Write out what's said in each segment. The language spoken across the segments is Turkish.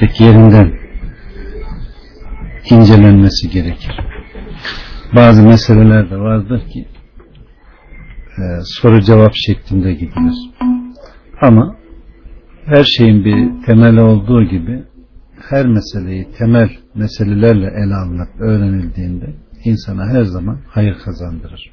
tek yerinden incelenmesi gerekir. Bazı meseleler de vardır ki e, soru cevap şeklinde gidilir. Ama her şeyin bir temeli olduğu gibi her meseleyi temel meselelerle ele alınıp öğrenildiğinde insana her zaman hayır kazandırır.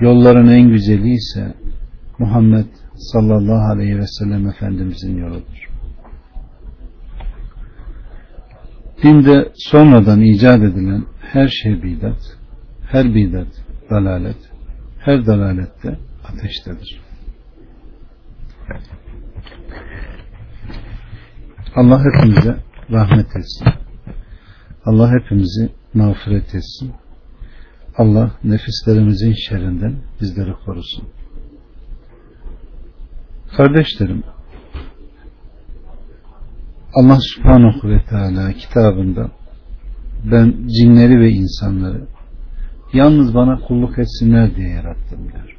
yolların en güzeli ise Muhammed sallallahu aleyhi ve sellem Efendimizin yoludur. Dinde sonradan icat edilen her şey bidat, her bidat dalalet, her dalalette ateştedir. Allah hepimize rahmet etsin. Allah hepimizi mağfiret etsin. Allah nefislerimizin şerrinden bizleri korusun. Kardeşlerim, Allah subhanahu ve teala kitabında ben cinleri ve insanları yalnız bana kulluk etsinler diye yarattım der.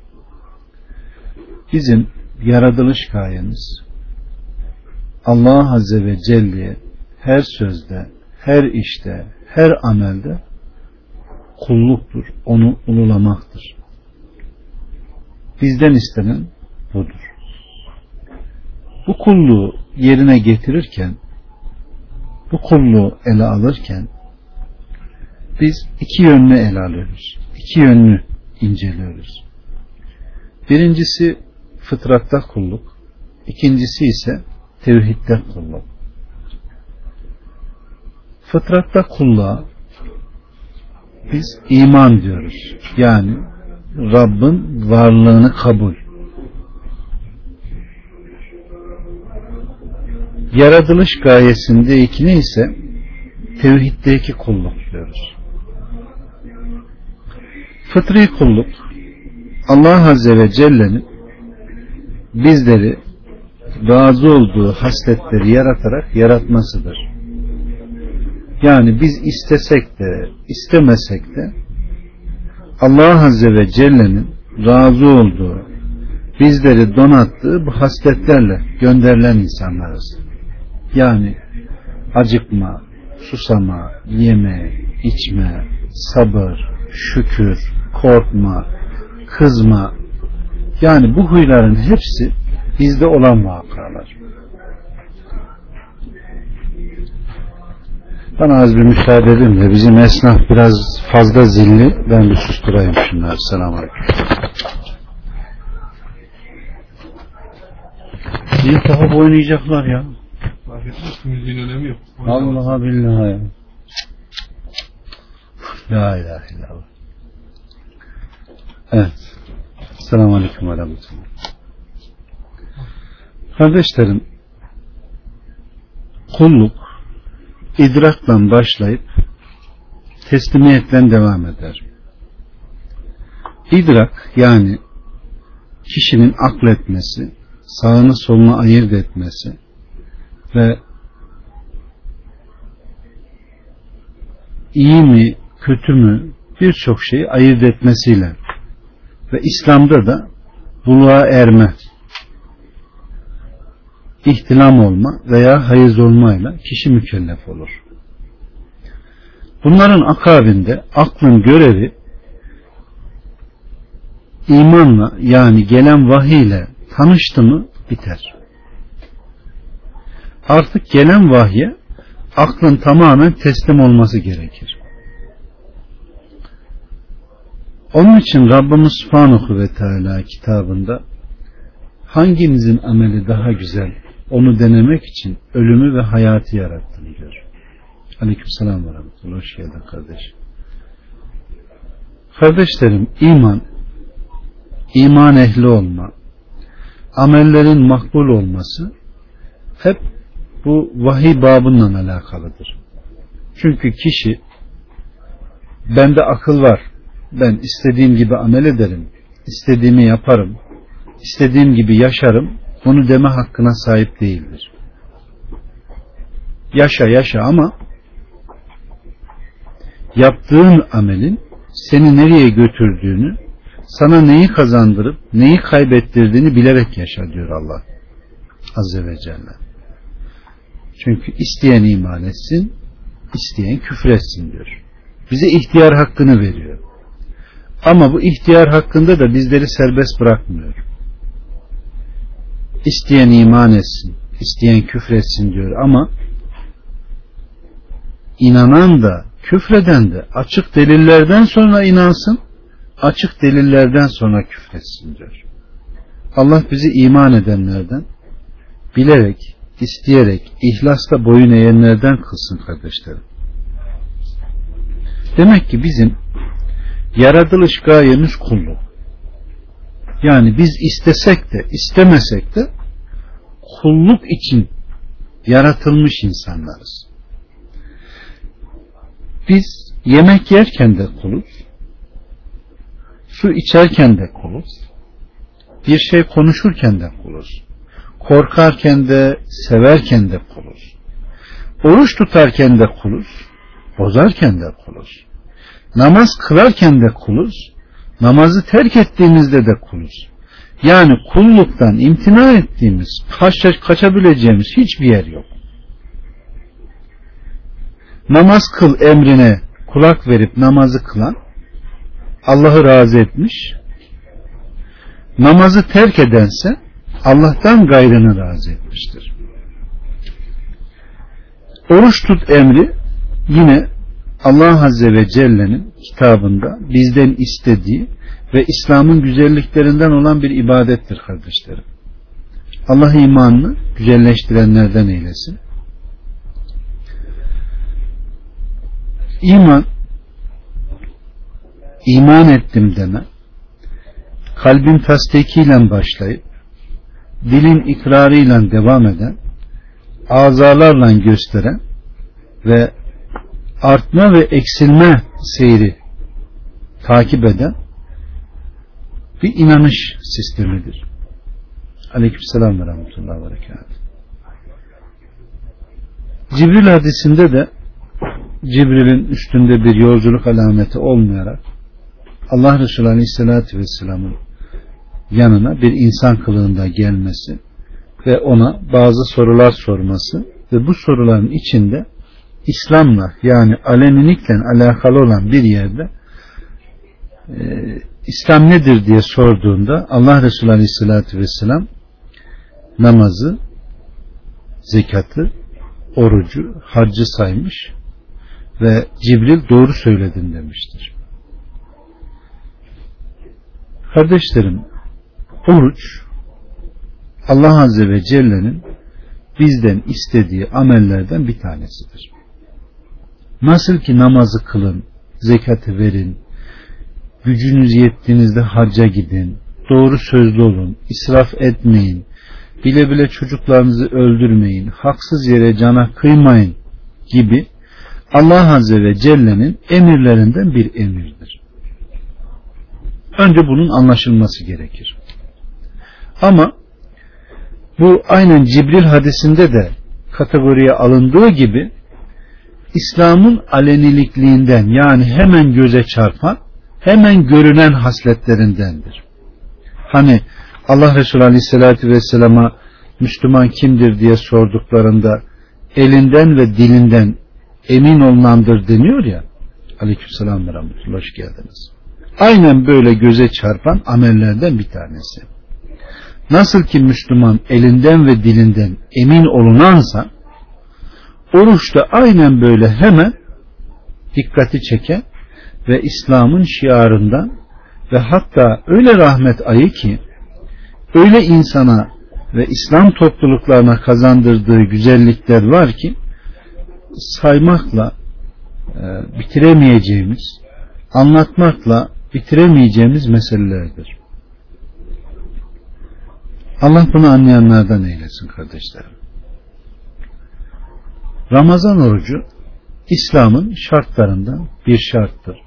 Bizim yaratılış gayemiz Allah Azze ve Celle'ye her sözde, her işte, her amelde kulluktur. Onu ululamaktır. Bizden istenen budur. Bu kulluğu yerine getirirken bu kulluğu ele alırken biz iki yönlü ele alıyoruz. İki yönlü inceliyoruz. Birincisi fıtratta kulluk. İkincisi ise tevhidde kulluk. Fıtratta kulluğa biz iman diyoruz. Yani Rabbin varlığını kabul. Yaratılış gayesinde ikine ise tevhiddeki kulluk diyoruz. Fıtri kulluk Allah Azze ve Celle'nin bizleri razı olduğu hasletleri yaratarak yaratmasıdır. Yani biz istesek de istemesek de Allah Azze ve Celle'nin razı olduğu bizleri donattığı bu hasletlerle gönderilen insanlarız. Yani acıkma, susama, yeme, içme, sabır, şükür, korkma, kızma yani bu huyların hepsi bizde olan vakalar. Bana az bir müsaade edin de bizim esnaf biraz fazla zilli. Ben bir susturayım şunları. Selamun Aleyküm. Zil takıp oynayacaklar ya. Fark etmez müziğin önemi yok. Allah'a billahi ya. La ilahe illallah. Evet. Selamun Aleyküm ve Rahmetullah. Kardeşlerim, kulluk idrakla başlayıp teslimiyetle devam eder. İdrak yani kişinin akletmesi, sağını solunu ayırt etmesi ve iyi mi, kötü mü birçok şeyi ayırt etmesiyle ve İslam'da da buluğa erme, ihtilam olma veya hayız olmayla kişi mükellef olur. Bunların akabinde aklın görevi imanla yani gelen vahiy ile tanıştı mı biter. Artık gelen vahye aklın tamamen teslim olması gerekir. Onun için Rabbimiz Subhanahu ve Teala kitabında hanginizin ameli daha güzel onu denemek için ölümü ve hayatı yarattım diyor. Aleyküm selam ve rahmetullah. Hoş geldin kardeş. Kardeşlerim iman iman ehli olma, amellerin makbul olması hep bu vahiy babından alakalıdır. Çünkü kişi bende akıl var, ben istediğim gibi amel ederim, istediğimi yaparım, istediğim gibi yaşarım, bunu deme hakkına sahip değildir. Yaşa yaşa ama yaptığın amelin seni nereye götürdüğünü, sana neyi kazandırıp neyi kaybettirdiğini bilerek yaşa diyor Allah Azze ve Celle. Çünkü isteyen iman etsin, isteyen küfür etsin diyor. Bize ihtiyar hakkını veriyor. Ama bu ihtiyar hakkında da bizleri serbest bırakmıyor. İsteyen iman etsin, isteyen küfür etsin diyor ama inanan da küfreden de açık delillerden sonra inansın, açık delillerden sonra küfretsin diyor. Allah bizi iman edenlerden bilerek, isteyerek, ihlasla boyun eğenlerden kılsın kardeşlerim. Demek ki bizim yaratılış gayemiz kulluk. Yani biz istesek de istemesek de kulluk için yaratılmış insanlarız. Biz yemek yerken de kuluz, su içerken de kuluz, bir şey konuşurken de kuluz, korkarken de severken de kuluz, oruç tutarken de kuluz, bozarken de kuluz, namaz kılarken de kuluz, namazı terk ettiğimizde de kuluz. Yani kulluktan imtina ettiğimiz, kaç, kaçabileceğimiz hiçbir yer yok. Namaz kıl emrine kulak verip namazı kılan Allah'ı razı etmiş. Namazı terk edense Allah'tan gayrını razı etmiştir. Oruç tut emri yine Allah Azze ve Celle'nin kitabında bizden istediği ve İslam'ın güzelliklerinden olan bir ibadettir kardeşlerim. Allah imanını güzelleştirenlerden eylesin. İman iman ettim deme kalbin tasdikiyle başlayıp dilin ikrarıyla devam eden azalarla gösteren ve artma ve eksilme seyri takip eden bir inanış sistemidir. Aleykümselam ve rahmetullahi ve berekat. Cibril hadisinde de Cibril'in üstünde bir yolculuk alameti olmayarak Allah Resulü Aleyhisselatü Vesselam'ın yanına bir insan kılığında gelmesi ve ona bazı sorular sorması ve bu soruların içinde İslam'la yani alenilikle alakalı olan bir yerde e, İslam nedir diye sorduğunda Allah Resulü Aleyhisselatü Vesselam namazı, zekatı, orucu, harcı saymış ve Cibril doğru söyledin demiştir. Kardeşlerim, oruç Allah Azze ve Celle'nin bizden istediği amellerden bir tanesidir. Nasıl ki namazı kılın, zekatı verin, gücünüz yettiğinizde hacca gidin, doğru sözlü olun, israf etmeyin, bile bile çocuklarınızı öldürmeyin, haksız yere cana kıymayın gibi Allah Azze ve Celle'nin emirlerinden bir emirdir. Önce bunun anlaşılması gerekir. Ama bu aynen Cibril hadisinde de kategoriye alındığı gibi İslam'ın alenilikliğinden yani hemen göze çarpan hemen görünen hasletlerindendir. Hani Allah Resulü Aleyhisselatü Vesselam'a Müslüman kimdir diye sorduklarında elinden ve dilinden emin olunandır deniyor ya Aleykümselam ve Rahmetullah hoş geldiniz. Aynen böyle göze çarpan amellerden bir tanesi. Nasıl ki Müslüman elinden ve dilinden emin olunansa oruç da aynen böyle hemen dikkati çeken ve İslam'ın şiarından ve hatta öyle rahmet ayı ki öyle insana ve İslam topluluklarına kazandırdığı güzellikler var ki saymakla e, bitiremeyeceğimiz, anlatmakla bitiremeyeceğimiz meselelerdir. Allah bunu anlayanlardan eylesin kardeşlerim. Ramazan orucu İslam'ın şartlarından bir şarttır.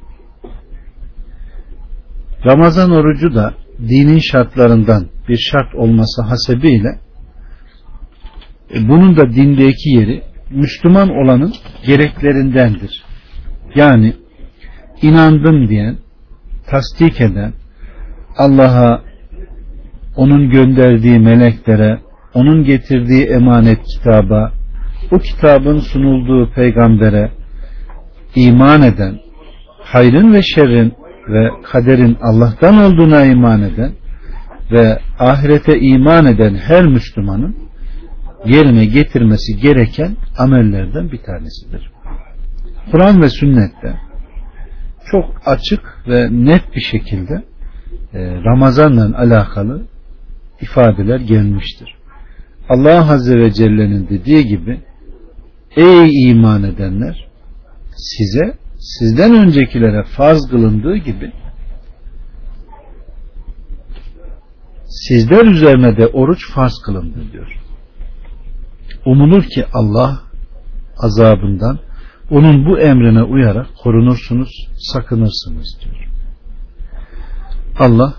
Ramazan orucu da dinin şartlarından bir şart olması hasebiyle e, bunun da dindeki yeri Müslüman olanın gereklerindendir. Yani inandım diyen, tasdik eden, Allah'a, onun gönderdiği meleklere, onun getirdiği emanet kitaba, o kitabın sunulduğu peygambere iman eden, hayrın ve şerrin ve kaderin Allah'tan olduğuna iman eden ve ahirete iman eden her Müslümanın yerine getirmesi gereken amellerden bir tanesidir. Kur'an ve sünnette çok açık ve net bir şekilde e, Ramazan'la alakalı ifadeler gelmiştir. Allah Azze ve Celle'nin dediği gibi Ey iman edenler size sizden öncekilere farz kılındığı gibi sizler üzerine de oruç farz kılındı diyor. Umulur ki Allah azabından onun bu emrine uyarak korunursunuz, sakınırsınız diyor. Allah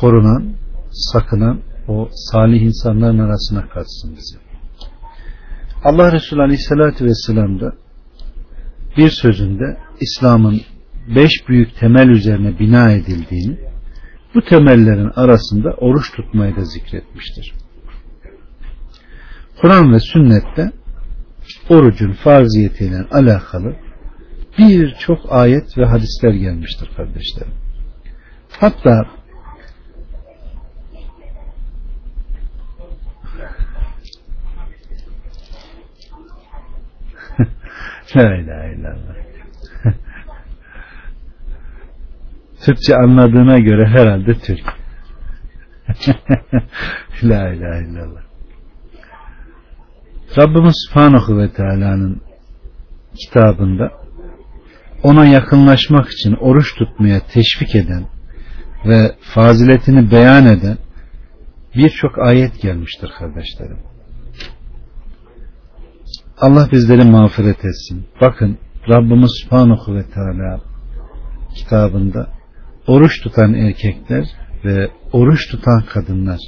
korunan, sakınan o salih insanların arasına katsın bizi. Allah Resulü Aleyhisselatü Vesselam bir sözünde İslam'ın beş büyük temel üzerine bina edildiğini bu temellerin arasında oruç tutmayı da zikretmiştir. Kur'an ve sünnette orucun farziyetiyle alakalı birçok ayet ve hadisler gelmiştir kardeşlerim. Hatta La ilahe illallah. Türkçe anladığına göre herhalde Türk. La ilahe illallah. Rabbimiz Subhanahu ve Teala'nın kitabında ona yakınlaşmak için oruç tutmaya teşvik eden ve faziletini beyan eden birçok ayet gelmiştir kardeşlerim. Allah bizleri mağfiret etsin. Bakın Rabbimiz Subhanahu ve Teala kitabında oruç tutan erkekler ve oruç tutan kadınlar,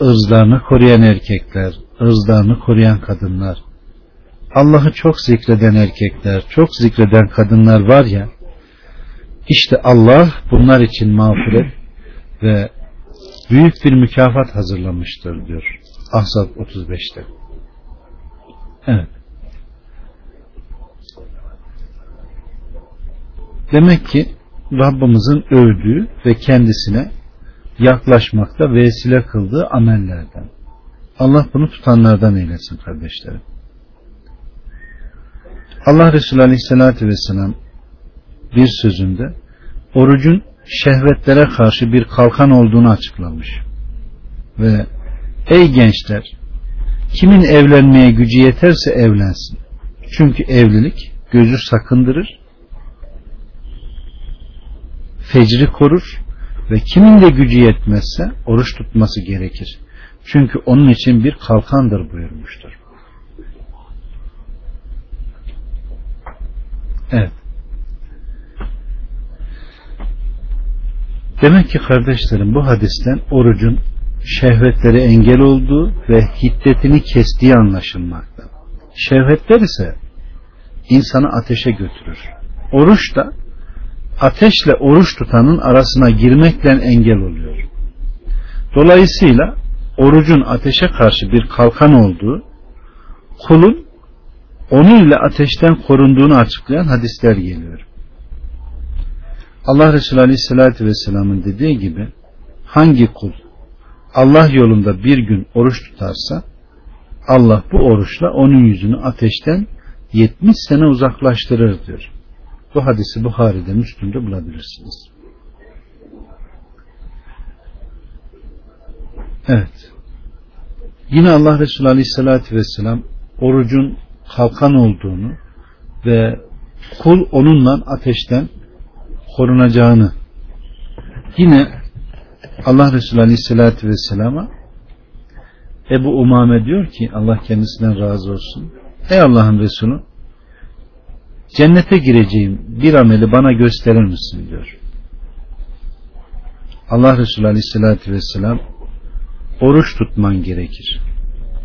ırzlarını koruyan erkekler, ırzlarını koruyan kadınlar, Allah'ı çok zikreden erkekler, çok zikreden kadınlar var ya, işte Allah bunlar için mağfiret ve büyük bir mükafat hazırlamıştır diyor. Ahzab 35'te. Evet. Demek ki Rabbimizin övdüğü ve kendisine yaklaşmakta vesile kıldığı amellerden. Allah bunu tutanlardan eylesin kardeşlerim. Allah Resulü Aleyhisselatü Vesselam bir sözünde orucun şehvetlere karşı bir kalkan olduğunu açıklamış. Ve ey gençler Kimin evlenmeye gücü yeterse evlensin. Çünkü evlilik gözü sakındırır, fecri korur ve kimin de gücü yetmezse oruç tutması gerekir. Çünkü onun için bir kalkandır buyurmuştur. Evet. Demek ki kardeşlerim bu hadisten orucun şehvetleri engel olduğu ve hiddetini kestiği anlaşılmakta. Şehvetler ise insanı ateşe götürür. Oruç da ateşle oruç tutanın arasına girmekle engel oluyor. Dolayısıyla orucun ateşe karşı bir kalkan olduğu, kulun onu ile ateşten korunduğunu açıklayan hadisler geliyor. Allah Resulü Aleyhisselatü Vesselam'ın dediği gibi hangi kul Allah yolunda bir gün oruç tutarsa Allah bu oruçla onun yüzünü ateşten 70 sene uzaklaştırır diyor. Bu hadisi Buhari'de Müslüm'de bulabilirsiniz. Evet. Yine Allah Resulü Aleyhisselatü Vesselam orucun kalkan olduğunu ve kul onunla ateşten korunacağını yine Allah Resulü Aleyhisselatü Vesselam'a Ebu Umame diyor ki Allah kendisinden razı olsun. Ey Allah'ın Resulü cennete gireceğim bir ameli bana gösterir misin diyor. Allah Resulü Aleyhisselatü Vesselam oruç tutman gerekir.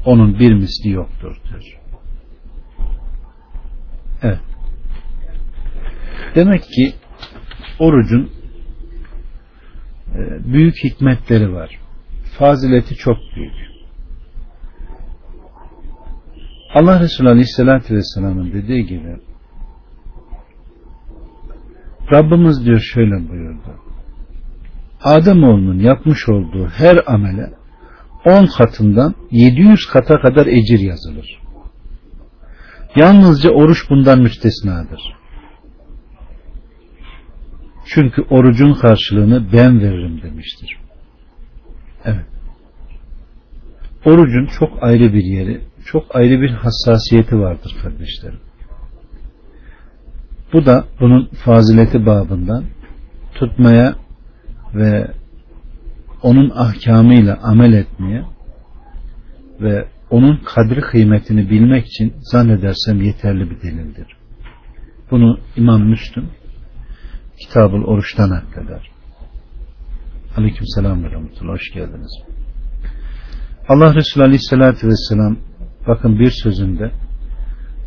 Onun bir misli yoktur diyor. Evet. Demek ki orucun büyük hikmetleri var. Fazileti çok büyük. Allah Resulü Aleyhisselatü Vesselam'ın dediği gibi Rabbimiz diyor şöyle buyurdu. Ademoğlunun yapmış olduğu her amele 10 katından 700 kata kadar ecir yazılır. Yalnızca oruç bundan müstesnadır. Çünkü orucun karşılığını ben veririm demiştir. Evet. Orucun çok ayrı bir yeri, çok ayrı bir hassasiyeti vardır kardeşlerim. Bu da bunun fazileti babından tutmaya ve onun ahkamıyla amel etmeye ve onun kadri kıymetini bilmek için zannedersem yeterli bir delildir. Bunu İmam Müslüm Kitabul Oruç'tan nakleder. Aleyküm selam ve rahmetullah. Hoş geldiniz. Allah Resulü Aleyhisselatü Vesselam bakın bir sözünde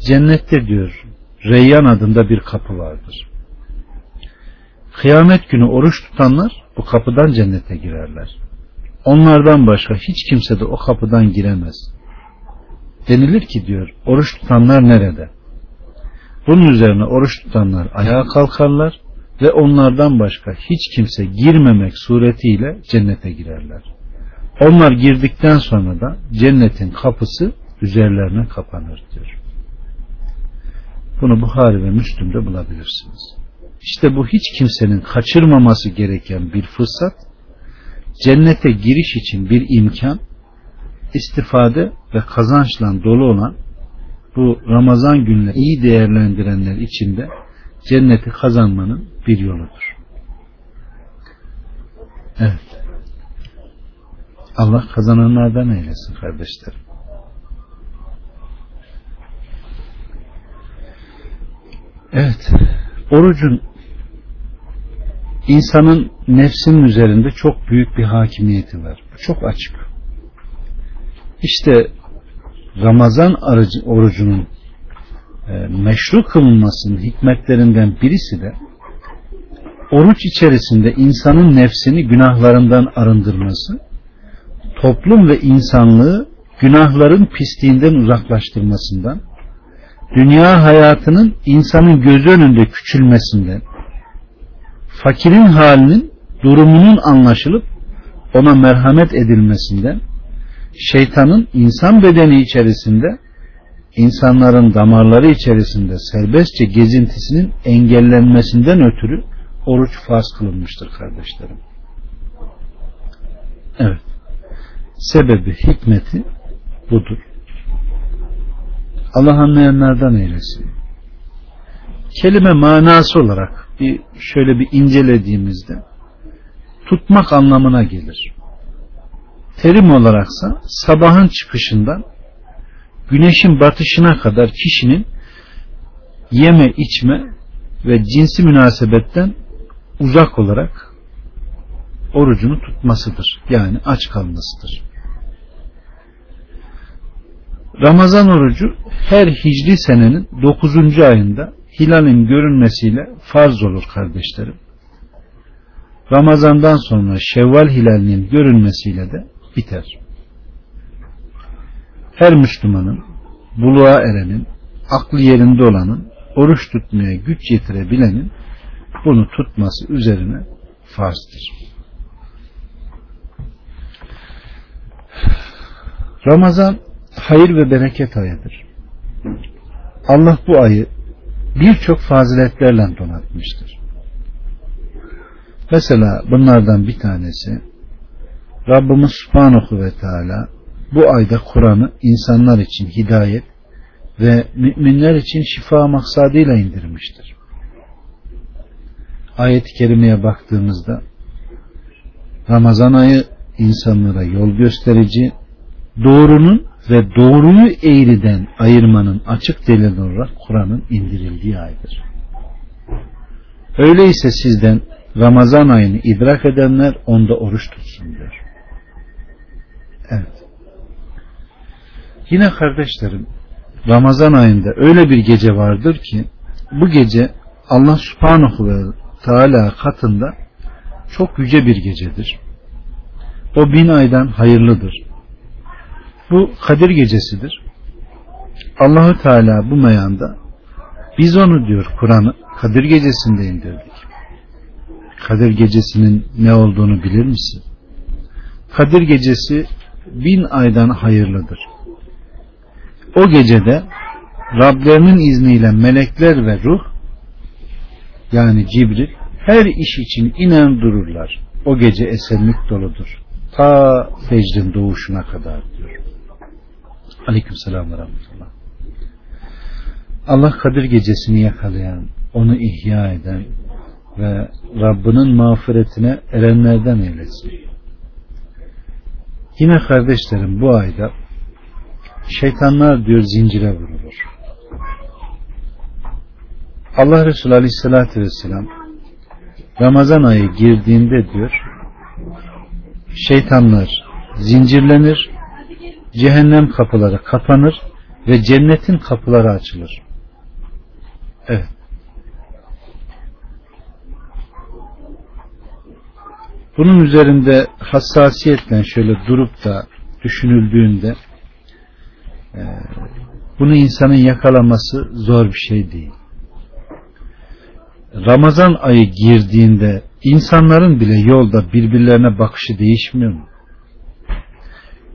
cennette diyor Reyyan adında bir kapı vardır. Kıyamet günü oruç tutanlar bu kapıdan cennete girerler. Onlardan başka hiç kimse de o kapıdan giremez. Denilir ki diyor oruç tutanlar nerede? Bunun üzerine oruç tutanlar ayağa kalkarlar ve onlardan başka hiç kimse girmemek suretiyle cennete girerler. Onlar girdikten sonra da cennetin kapısı üzerlerine kapanır diyor. Bunu Buhari ve Müslüm'de bulabilirsiniz. İşte bu hiç kimsenin kaçırmaması gereken bir fırsat, cennete giriş için bir imkan, istifade ve kazançla dolu olan bu Ramazan günleri iyi değerlendirenler için de cenneti kazanmanın bir yoludur. Evet. Allah kazananlardan eylesin kardeşlerim. Evet. Orucun insanın nefsinin üzerinde çok büyük bir hakimiyeti var. Bu çok açık. İşte Ramazan orucunun e, meşru kılınmasının hikmetlerinden birisi de oruç içerisinde insanın nefsini günahlarından arındırması, toplum ve insanlığı günahların pisliğinden uzaklaştırmasından, dünya hayatının insanın gözü önünde küçülmesinden, fakirin halinin durumunun anlaşılıp ona merhamet edilmesinden, şeytanın insan bedeni içerisinde insanların damarları içerisinde serbestçe gezintisinin engellenmesinden ötürü oruç farz kılınmıştır kardeşlerim. Evet. Sebebi, hikmeti budur. Allah anlayanlardan eylesin. Kelime manası olarak bir şöyle bir incelediğimizde tutmak anlamına gelir. Terim olaraksa sabahın çıkışından güneşin batışına kadar kişinin yeme içme ve cinsi münasebetten uzak olarak orucunu tutmasıdır. Yani aç kalmasıdır. Ramazan orucu her hicri senenin 9. ayında hilalin görünmesiyle farz olur kardeşlerim. Ramazandan sonra Şevval hilalinin görünmesiyle de biter. Her Müslümanın, buluğa erenin, aklı yerinde olanın, oruç tutmaya güç yetirebilenin bunu tutması üzerine farzdır. Ramazan hayır ve bereket ayıdır. Allah bu ayı birçok faziletlerle donatmıştır. Mesela bunlardan bir tanesi Rabbimiz Subhanahu ve Teala bu ayda Kur'an'ı insanlar için hidayet ve müminler için şifa maksadıyla indirmiştir. Ayet-i kerimeye baktığımızda Ramazan ayı insanlara yol gösterici, doğrunun ve doğruyu eğriden ayırmanın açık delili olarak Kur'an'ın indirildiği aydır. Öyleyse sizden Ramazan ayını idrak edenler onda oruç tutsun diyor. Evet. Yine kardeşlerim Ramazan ayında öyle bir gece vardır ki bu gece Allah subhanahu teala katında çok yüce bir gecedir. O bin aydan hayırlıdır. Bu Kadir gecesidir. Allahu Teala bu meyanda biz onu diyor Kur'an'ı Kadir gecesinde indirdik. Kadir gecesinin ne olduğunu bilir misin? Kadir gecesi bin aydan hayırlıdır. O gecede Rablerinin izniyle melekler ve ruh yani Cibril her iş için inen dururlar. O gece esenlik doludur. Ta fecrin doğuşuna kadar diyor. Aleyküm selam ve rahmetullah. Allah Kadir gecesini yakalayan, onu ihya eden ve Rabbinin mağfiretine erenlerden eylesin. Yine kardeşlerim bu ayda şeytanlar diyor zincire vurulur. Allah Resulü Aleyhisselatü Vesselam Ramazan ayı girdiğinde diyor şeytanlar zincirlenir cehennem kapıları kapanır ve cennetin kapıları açılır. Evet. Bunun üzerinde hassasiyetle şöyle durup da düşünüldüğünde e, bunu insanın yakalaması zor bir şey değil. Ramazan ayı girdiğinde insanların bile yolda birbirlerine bakışı değişmiyor mu?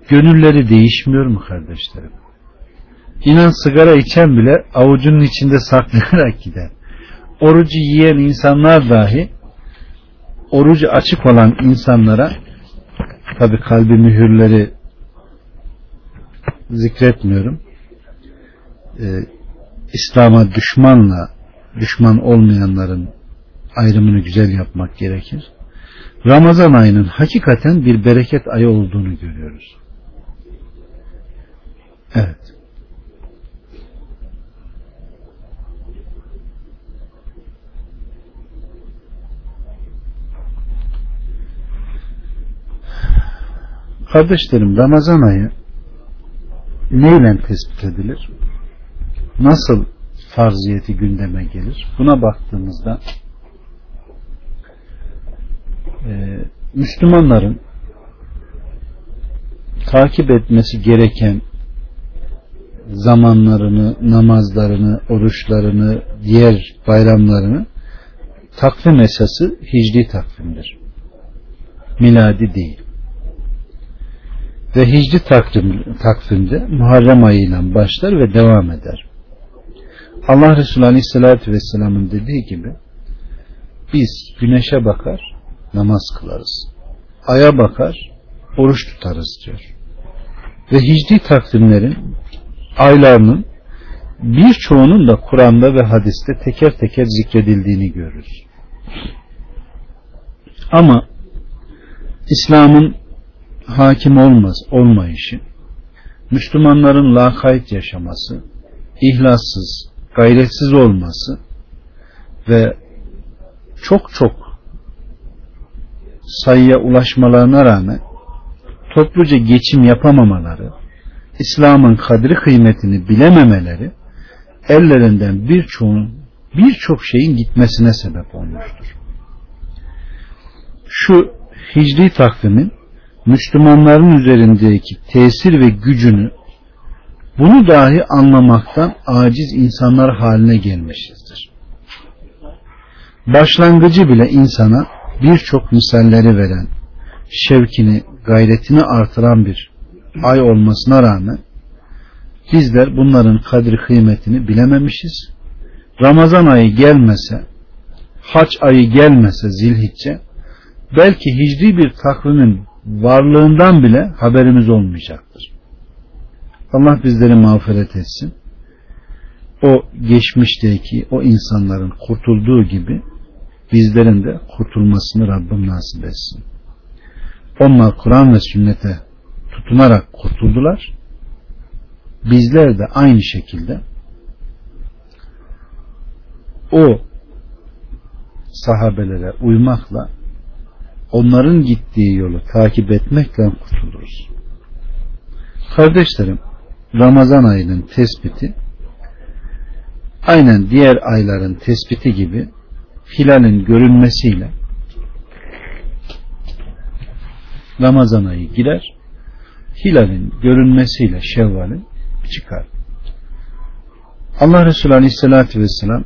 Gönülleri değişmiyor mu kardeşlerim? İnan sigara içen bile avucunun içinde saklayarak gider. Orucu yiyen insanlar dahi orucu açık olan insanlara tabi kalbi mühürleri zikretmiyorum. Ee, İslam'a düşmanla düşman olmayanların ayrımını güzel yapmak gerekir. Ramazan ayının hakikaten bir bereket ayı olduğunu görüyoruz. Evet. Kardeşlerim Ramazan ayı neyle tespit edilir? Nasıl farziyeti gündeme gelir? Buna baktığımızda e, Müslümanların takip etmesi gereken zamanlarını, namazlarını, oruçlarını, diğer bayramlarını takvim esası hicri takvimdir. Miladi değil. Ve hicri takvim, takvimde Muharrem ayıyla başlar ve devam eder. Allah Resulü Aleyhisselatü Vesselam'ın dediği gibi biz güneşe bakar namaz kılarız. Aya bakar oruç tutarız diyor. Ve hicri takvimlerin aylarının birçoğunun da Kur'an'da ve hadiste teker teker zikredildiğini görürüz. Ama İslam'ın hakim olmaz olmayışı, Müslümanların lakayt yaşaması, ihlassız, gayretsiz olması ve çok çok sayıya ulaşmalarına rağmen topluca geçim yapamamaları, İslam'ın kadri kıymetini bilememeleri ellerinden birçoğun birçok şeyin gitmesine sebep olmuştur. Şu hicri takvimin Müslümanların üzerindeki tesir ve gücünü bunu dahi anlamaktan aciz insanlar haline gelmişizdir. Başlangıcı bile insana birçok misalleri veren, şevkini, gayretini artıran bir ay olmasına rağmen bizler bunların kadri kıymetini bilememişiz. Ramazan ayı gelmese, haç ayı gelmese zilhicce, belki hicri bir takvimin varlığından bile haberimiz olmayacaktır. Allah bizleri mağfiret etsin. O geçmişteki o insanların kurtulduğu gibi bizlerin de kurtulmasını Rabbim nasip etsin. Onlar Kur'an ve sünnete tutunarak kurtuldular. Bizler de aynı şekilde o sahabelere uymakla onların gittiği yolu takip etmekle kurtuluruz. Kardeşlerim, Ramazan ayının tespiti aynen diğer ayların tespiti gibi hilalin görünmesiyle Ramazan ayı girer, hilalin görünmesiyle şevvalin çıkar. Allah Resulü Aleyhisselatü Vesselam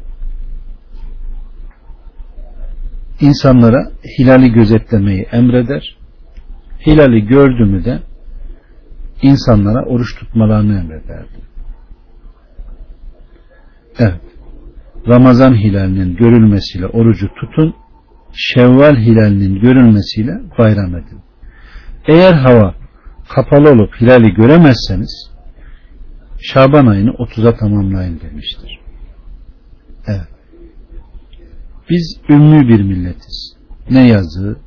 insanlara hilali gözetlemeyi emreder. Hilali gördü mü de insanlara oruç tutmalarını emrederdi. Evet. Ramazan hilalinin görülmesiyle orucu tutun. Şevval hilalinin görülmesiyle bayram edin. Eğer hava kapalı olup hilali göremezseniz Şaban ayını 30'a tamamlayın demiştir. Evet. Biz ünlü bir milletiz. Ne yazı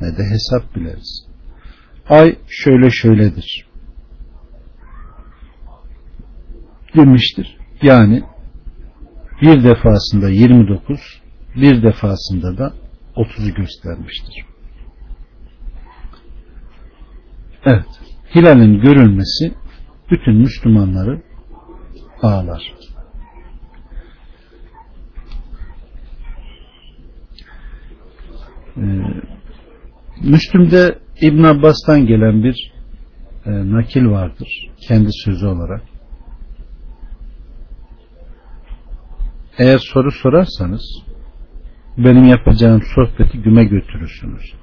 ne de hesap bileriz. Ay şöyle şöyledir. Demiştir. Yani bir defasında 29, bir defasında da 30'u göstermiştir. Evet. Hilalin görülmesi bütün Müslümanları bağlar. Ee, Müslüm'de İbn Abbas'tan gelen bir e, nakil vardır. Kendi sözü olarak. Eğer soru sorarsanız benim yapacağım sohbeti güme götürürsünüz.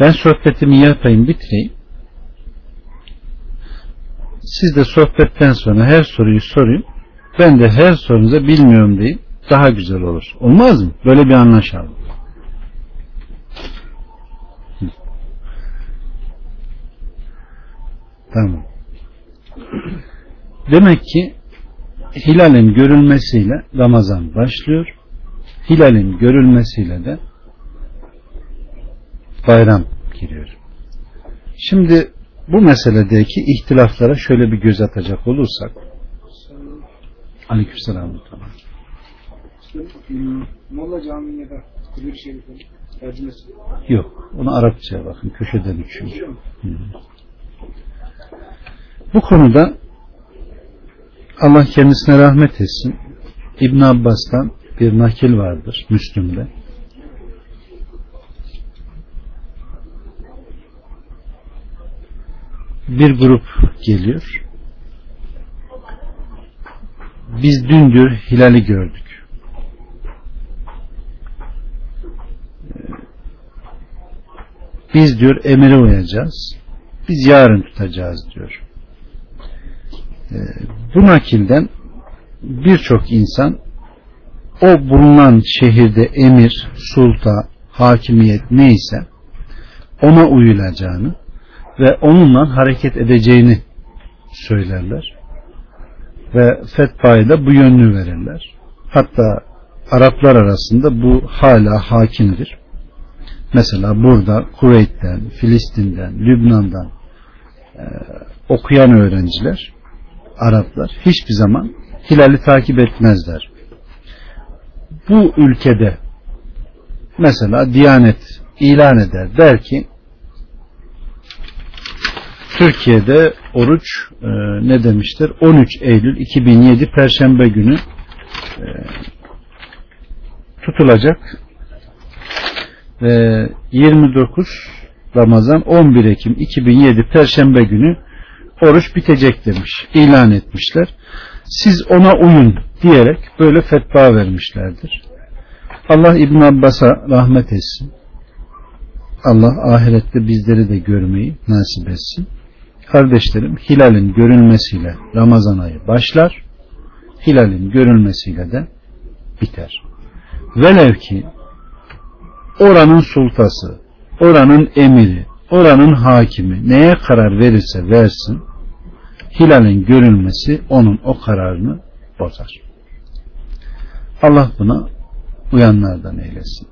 Ben sohbetimi yapayım bitireyim. Siz de sohbetten sonra her soruyu sorayım. Ben de her sorunuza bilmiyorum deyip daha güzel olur. Olmaz mı? Böyle bir anlaşalım. Tamam. Demek ki hilalin görülmesiyle Ramazan başlıyor. Hilalin görülmesiyle de bayram giriyor. Şimdi bu meseledeki ihtilaflara şöyle bir göz atacak olursak Aleykümselam. Molla Camii ya da Kudür Şerif'in tercümesi. Yok. Onu Arapçaya bakın. Köşeden üçüncü. Bu konuda Allah kendisine rahmet etsin. İbn Abbas'tan bir nakil vardır Müslüm'de. Bir grup geliyor. Biz dün diyor hilali gördük. Biz diyor emire uyacağız. Biz yarın tutacağız diyor. Ee, bu nakilden birçok insan o bulunan şehirde emir, sulta, hakimiyet neyse ona uyulacağını ve onunla hareket edeceğini söylerler. Ve fetvayı da bu yönlü verirler. Hatta Araplar arasında bu hala hakimdir. Mesela burada Kuveyt'ten, Filistin'den, Lübnan'dan e, okuyan öğrenciler Araplar hiçbir zaman hilali takip etmezler. Bu ülkede mesela Diyanet ilan eder der ki Türkiye'de oruç e, ne demiştir? 13 Eylül 2007 Perşembe günü e, tutulacak ve 29 Ramazan 11 Ekim 2007 Perşembe günü oruç bitecek demiş. ilan etmişler. Siz ona uyun diyerek böyle fetva vermişlerdir. Allah İbn Abbas'a rahmet etsin. Allah ahirette bizleri de görmeyi nasip etsin. Kardeşlerim hilalin görülmesiyle Ramazan ayı başlar. Hilalin görülmesiyle de biter. Velev ki oranın sultası, oranın emiri, oranın hakimi neye karar verirse versin hilalin görülmesi onun o kararını bozar. Allah buna uyanlardan eylesin.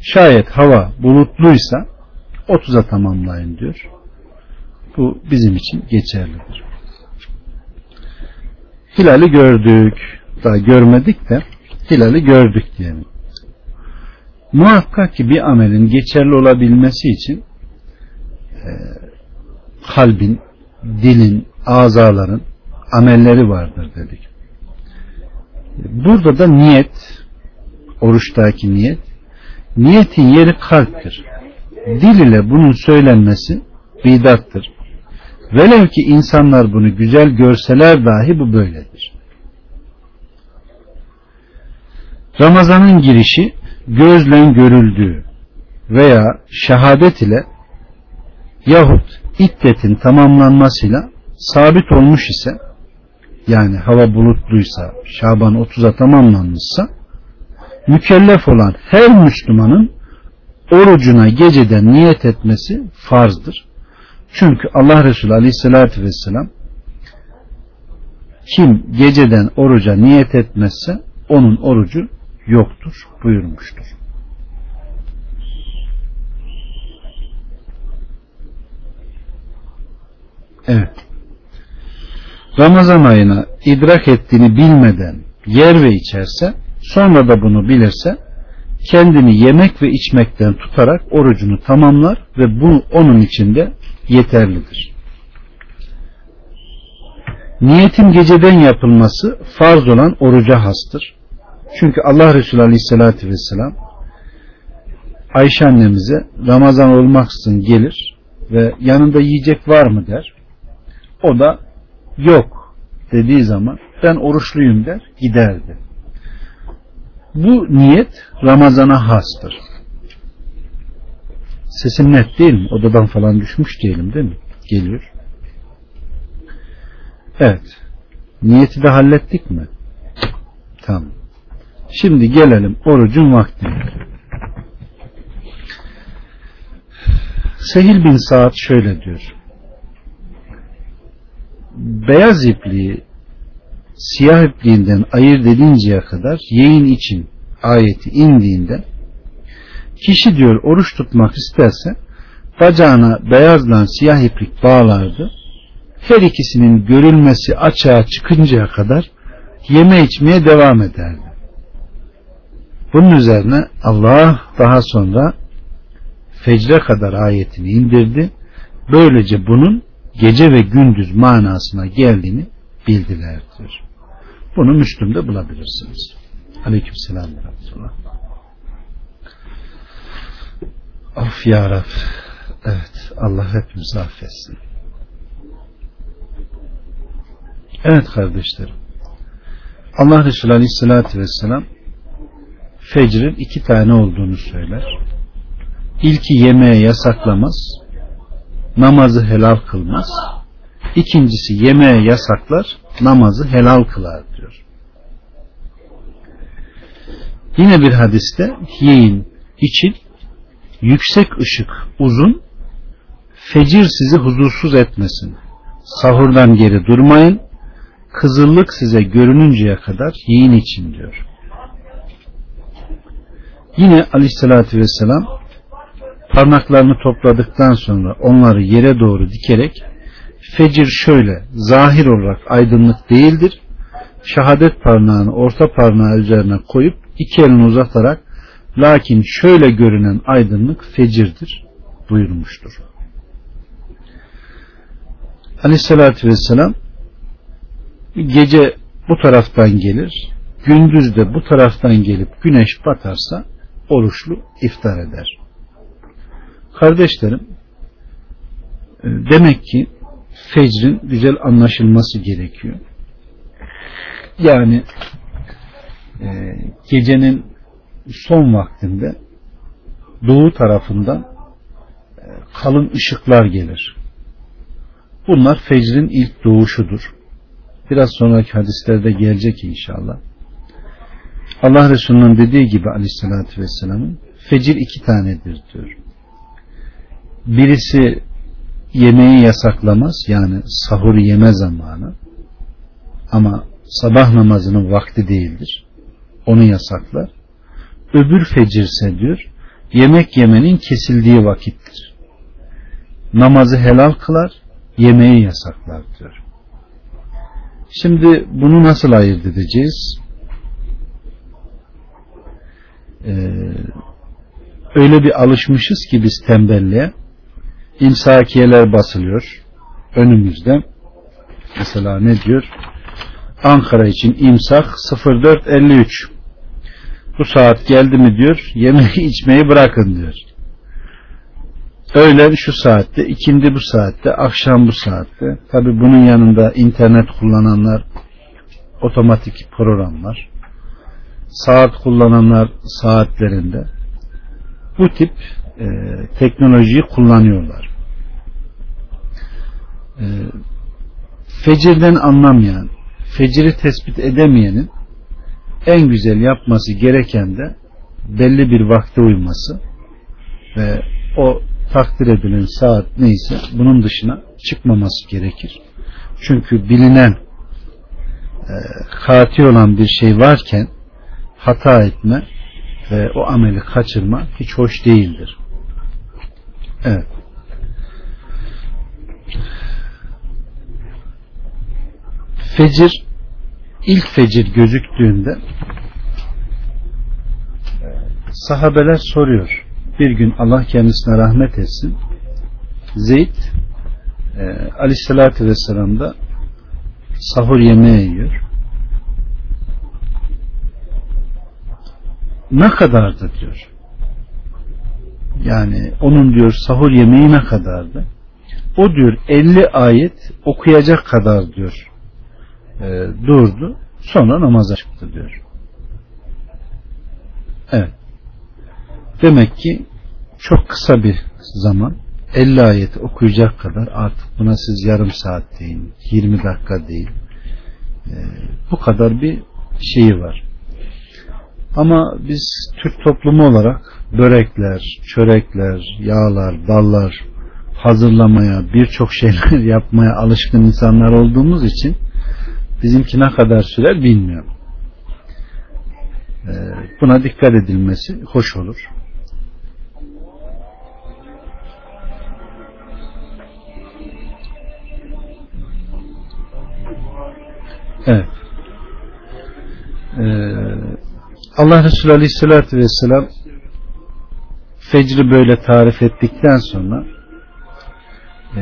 Şayet hava bulutluysa 30'a tamamlayın diyor. Bu bizim için geçerlidir. Hilali gördük. Daha görmedik de hilali gördük diyelim. Muhakkak ki bir amelin geçerli olabilmesi için e, kalbin, dilin, azaların amelleri vardır dedik. Burada da niyet, oruçtaki niyet, niyetin yeri kalptir. Dil ile bunun söylenmesi bidattır. Velev ki insanlar bunu güzel görseler dahi bu böyledir. Ramazanın girişi gözle görüldüğü veya şehadet ile yahut iddetin tamamlanmasıyla sabit olmuş ise yani hava bulutluysa Şaban 30'a tamamlanmışsa mükellef olan her Müslümanın orucuna geceden niyet etmesi farzdır. Çünkü Allah Resulü Aleyhisselatü Vesselam kim geceden oruca niyet etmezse onun orucu yoktur buyurmuştur. Evet. Ramazan ayına idrak ettiğini bilmeden yer ve içerse sonra da bunu bilirse kendini yemek ve içmekten tutarak orucunu tamamlar ve bu onun içinde yeterlidir. Niyetin geceden yapılması farz olan oruca hastır. Çünkü Allah Resulü Aleyhisselatü Vesselam Ayşe annemize Ramazan olmaksızın gelir ve yanında yiyecek var mı der. O da yok dediği zaman ben oruçluyum der giderdi. Bu niyet Ramazan'a hastır. Sesim net değil mi? Odadan falan düşmüş diyelim değil mi? Geliyor. Evet. Niyeti de hallettik mi? Tamam. Şimdi gelelim orucun vaktine. Sehil bin Saad şöyle diyor. Beyaz ipliği siyah ipliğinden ayırt edinceye kadar yeğin için ayeti indiğinde kişi diyor oruç tutmak isterse bacağına beyazla siyah iplik bağlardı. Her ikisinin görülmesi açığa çıkıncaya kadar yeme içmeye devam ederdi. Bunun üzerine Allah daha sonra fecre kadar ayetini indirdi. Böylece bunun gece ve gündüz manasına geldiğini bildiler diyor. Bunu Müslüm'de bulabilirsiniz. Aleyküm selam ve Of ya Rab. Evet. Allah hepimizi affetsin. Evet kardeşlerim. Allah Resulü Aleyhisselatü Vesselam fecrin iki tane olduğunu söyler. İlki yemeğe yasaklamaz, namazı helal kılmaz. İkincisi yemeğe yasaklar, namazı helal kılar diyor. Yine bir hadiste yiyin, için yüksek ışık uzun, fecir sizi huzursuz etmesin. Sahurdan geri durmayın, kızıllık size görününceye kadar yiyin için diyor. Yine aleyhissalatü vesselam parmaklarını topladıktan sonra onları yere doğru dikerek fecir şöyle zahir olarak aydınlık değildir. Şehadet parmağını orta parmağı üzerine koyup iki elini uzatarak lakin şöyle görünen aydınlık fecirdir buyurmuştur. Aleyhissalatü vesselam gece bu taraftan gelir, gündüz de bu taraftan gelip güneş batarsa oruçlu iftar eder. Kardeşlerim, e, demek ki fecrin güzel anlaşılması gerekiyor. Yani e, gecenin son vaktinde doğu tarafından e, kalın ışıklar gelir. Bunlar fecrin ilk doğuşudur. Biraz sonraki hadislerde gelecek inşallah. Allah Resulü'nün dediği gibi aleyhissalatü vesselamın fecir iki tanedir diyor. Birisi yemeği yasaklamaz yani sahur yeme zamanı ama sabah namazının vakti değildir. Onu yasaklar. Öbür fecirse diyor yemek yemenin kesildiği vakittir. Namazı helal kılar yemeği yasaklar diyor. Şimdi bunu nasıl ayırt edeceğiz? Ee, öyle bir alışmışız ki biz tembelliğe imsakiyeler basılıyor önümüzde. Mesela ne diyor? Ankara için imsak 04.53 bu saat geldi mi diyor yemeği içmeyi bırakın diyor. Öğlen şu saatte, ikindi bu saatte, akşam bu saatte. Tabi bunun yanında internet kullananlar otomatik programlar. Saat kullananlar saatlerinde bu tip e, teknolojiyi kullanıyorlar. E, fecirden anlamayan, feciri tespit edemeyenin en güzel yapması gereken de belli bir vakte uyması ve o takdir edilen saat neyse bunun dışına çıkmaması gerekir. Çünkü bilinen e, katil olan bir şey varken hata etme ve o ameli kaçırma hiç hoş değildir. Evet. Fecir ilk fecir gözüktüğünde sahabeler soruyor. Bir gün Allah kendisine rahmet etsin. Zeyd e, aleyhissalatü vesselam'da sahur yemeği yiyor. Ne kadardı diyor. Yani onun diyor sahur yemeği ne kadardı? O diyor 50 ayet okuyacak kadar diyor e, durdu. Sonra namaza çıktı diyor. Evet. Demek ki çok kısa bir zaman 50 ayet okuyacak kadar artık buna siz yarım saat deyin, 20 dakika değil. E, bu kadar bir şeyi var. Ama biz Türk toplumu olarak börekler, çörekler, yağlar, ballar hazırlamaya, birçok şeyler yapmaya alışkın insanlar olduğumuz için bizimki ne kadar sürer bilmiyorum. Ee, buna dikkat edilmesi hoş olur. Evet. Ee, Allah Resulü Aleyhisselatü Vesselam fecri böyle tarif ettikten sonra e,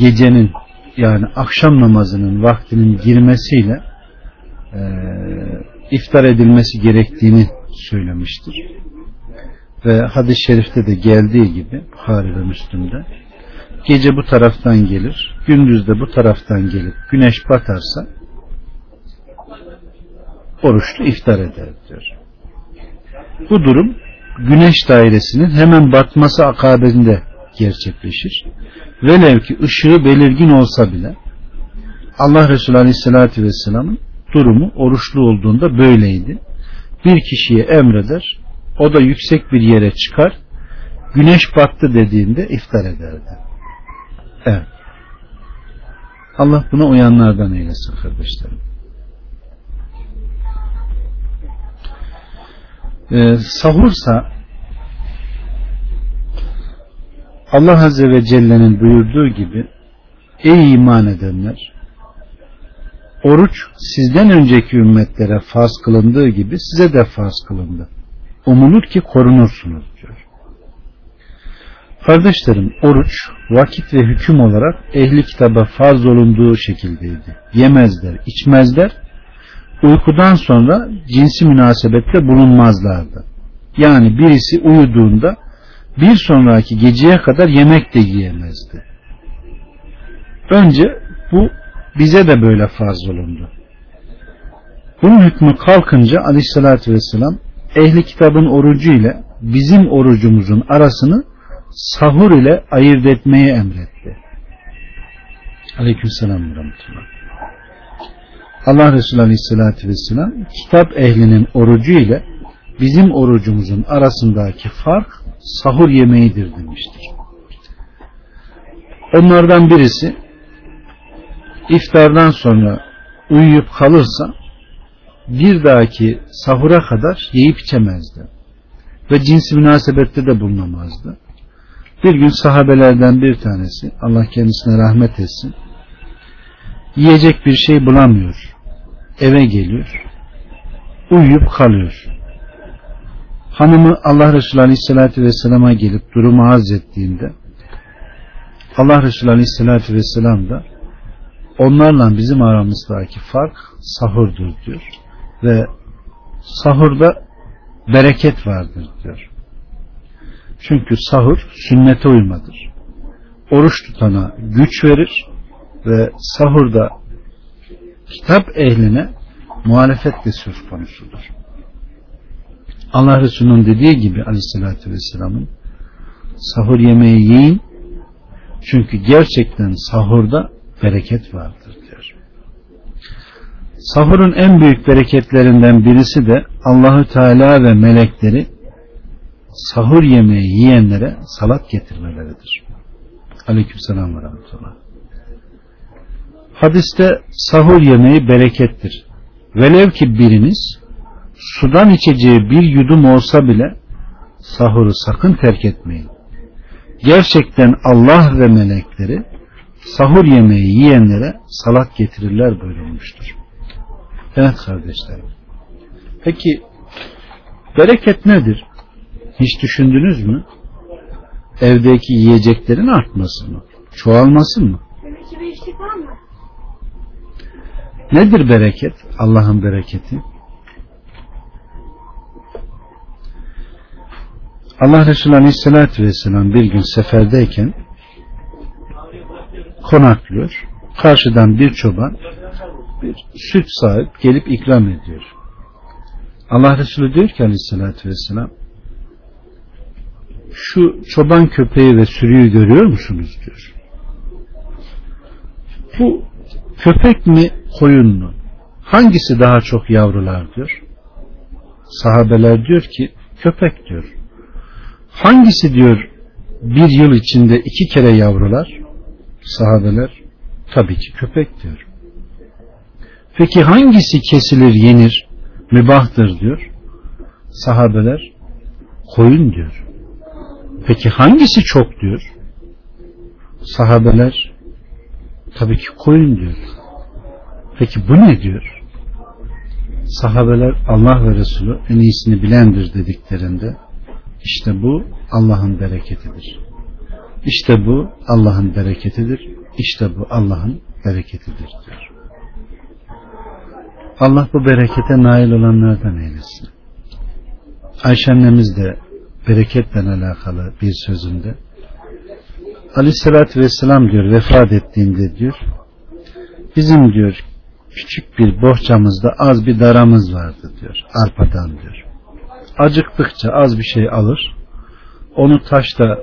gecenin yani akşam namazının vaktinin girmesiyle e, iftar edilmesi gerektiğini söylemiştir. Ve hadis-i şerifte de geldiği gibi Bukhari ve Müslüm'de gece bu taraftan gelir, gündüz de bu taraftan gelip güneş batarsa oruçlu iftar eder diyor. Bu durum güneş dairesinin hemen batması akabinde gerçekleşir. Velev ki ışığı belirgin olsa bile Allah Resulü Aleyhisselatü Vesselam'ın durumu oruçlu olduğunda böyleydi. Bir kişiye emreder, o da yüksek bir yere çıkar, güneş battı dediğinde iftar ederdi. Evet. Allah buna uyanlardan eylesin kardeşlerim. Ee, sahursa Allah Azze ve Celle'nin buyurduğu gibi Ey iman edenler oruç sizden önceki ümmetlere farz kılındığı gibi size de farz kılındı. Umulur ki korunursunuz diyor. Kardeşlerim oruç vakit ve hüküm olarak ehli kitaba farz olunduğu şekildeydi. Yemezler, içmezler, uykudan sonra cinsi münasebette bulunmazlardı. Yani birisi uyuduğunda bir sonraki geceye kadar yemek de yiyemezdi. Önce bu bize de böyle farz olundu. Bunun hükmü kalkınca aleyhissalatü vesselam ehli kitabın orucu ile bizim orucumuzun arasını sahur ile ayırt etmeyi emretti. Aleyküm selam Allah Resulü Aleyhisselatü Vesselam kitap ehlinin orucu ile bizim orucumuzun arasındaki fark sahur yemeğidir demiştir. Onlardan birisi iftardan sonra uyuyup kalırsa bir dahaki sahura kadar yiyip içemezdi. Ve cinsi münasebette de bulunamazdı. Bir gün sahabelerden bir tanesi Allah kendisine rahmet etsin yiyecek bir şey bulamıyor. Eve geliyor. Uyuyup kalıyor. Hanımı Allah Resulü Aleyhisselatü Vesselam'a gelip durumu arz ettiğinde Allah Resulü Aleyhisselatü Vesselam da onlarla bizim aramızdaki fark sahurdur diyor. Ve sahurda bereket vardır diyor. Çünkü sahur sünnete uymadır. Oruç tutana güç verir ve sahurda kitap ehline muhalefet de söz konusudur. Allah Resulü'nün dediği gibi aleyhissalatü vesselamın sahur yemeği yiyin çünkü gerçekten sahurda bereket vardır diyor. Sahurun en büyük bereketlerinden birisi de Allahü Teala ve melekleri sahur yemeği yiyenlere salat getirmeleridir. Aleykümselam ve rahmetullah. Hadiste sahur yemeği berekettir. Velev ki biriniz sudan içeceği bir yudum olsa bile sahuru sakın terk etmeyin. Gerçekten Allah ve melekleri sahur yemeği yiyenlere salat getirirler buyurulmuştur. Evet kardeşlerim. Peki bereket nedir? Hiç düşündünüz mü? Evdeki yiyeceklerin artması mı? Çoğalması mı? Mı? Nedir bereket? Allah'ın bereketi. Allah Resulü Aleyhisselatü Vesselam bir gün seferdeyken konaklıyor. Karşıdan bir çoban bir süt sahip gelip ikram ediyor. Allah Resulü diyor ki Aleyhisselatü Vesselam şu çoban köpeği ve sürüyü görüyor musunuz diyor. Bu köpek mi koyun mu? Hangisi daha çok yavrular diyor. Sahabeler diyor ki köpek diyor. Hangisi diyor bir yıl içinde iki kere yavrular? Sahabeler tabii ki köpek diyor. Peki hangisi kesilir yenir mübahtır diyor. Sahabeler koyun diyor. Peki hangisi çok diyor? Sahabeler tabii ki koyun diyor. Peki bu ne diyor? Sahabeler Allah ve Resulü en iyisini bilendir dediklerinde işte bu Allah'ın bereketidir. İşte bu Allah'ın bereketidir. İşte bu Allah'ın bereketidir diyor. Allah bu berekete nail olanlardan eylesin. Ayşe annemiz de bereketle alakalı bir sözünde Aleyhisselatü Vesselam diyor vefat ettiğinde diyor bizim diyor küçük bir bohçamızda az bir daramız vardı diyor arpadan diyor. Acıktıkça az bir şey alır onu taşta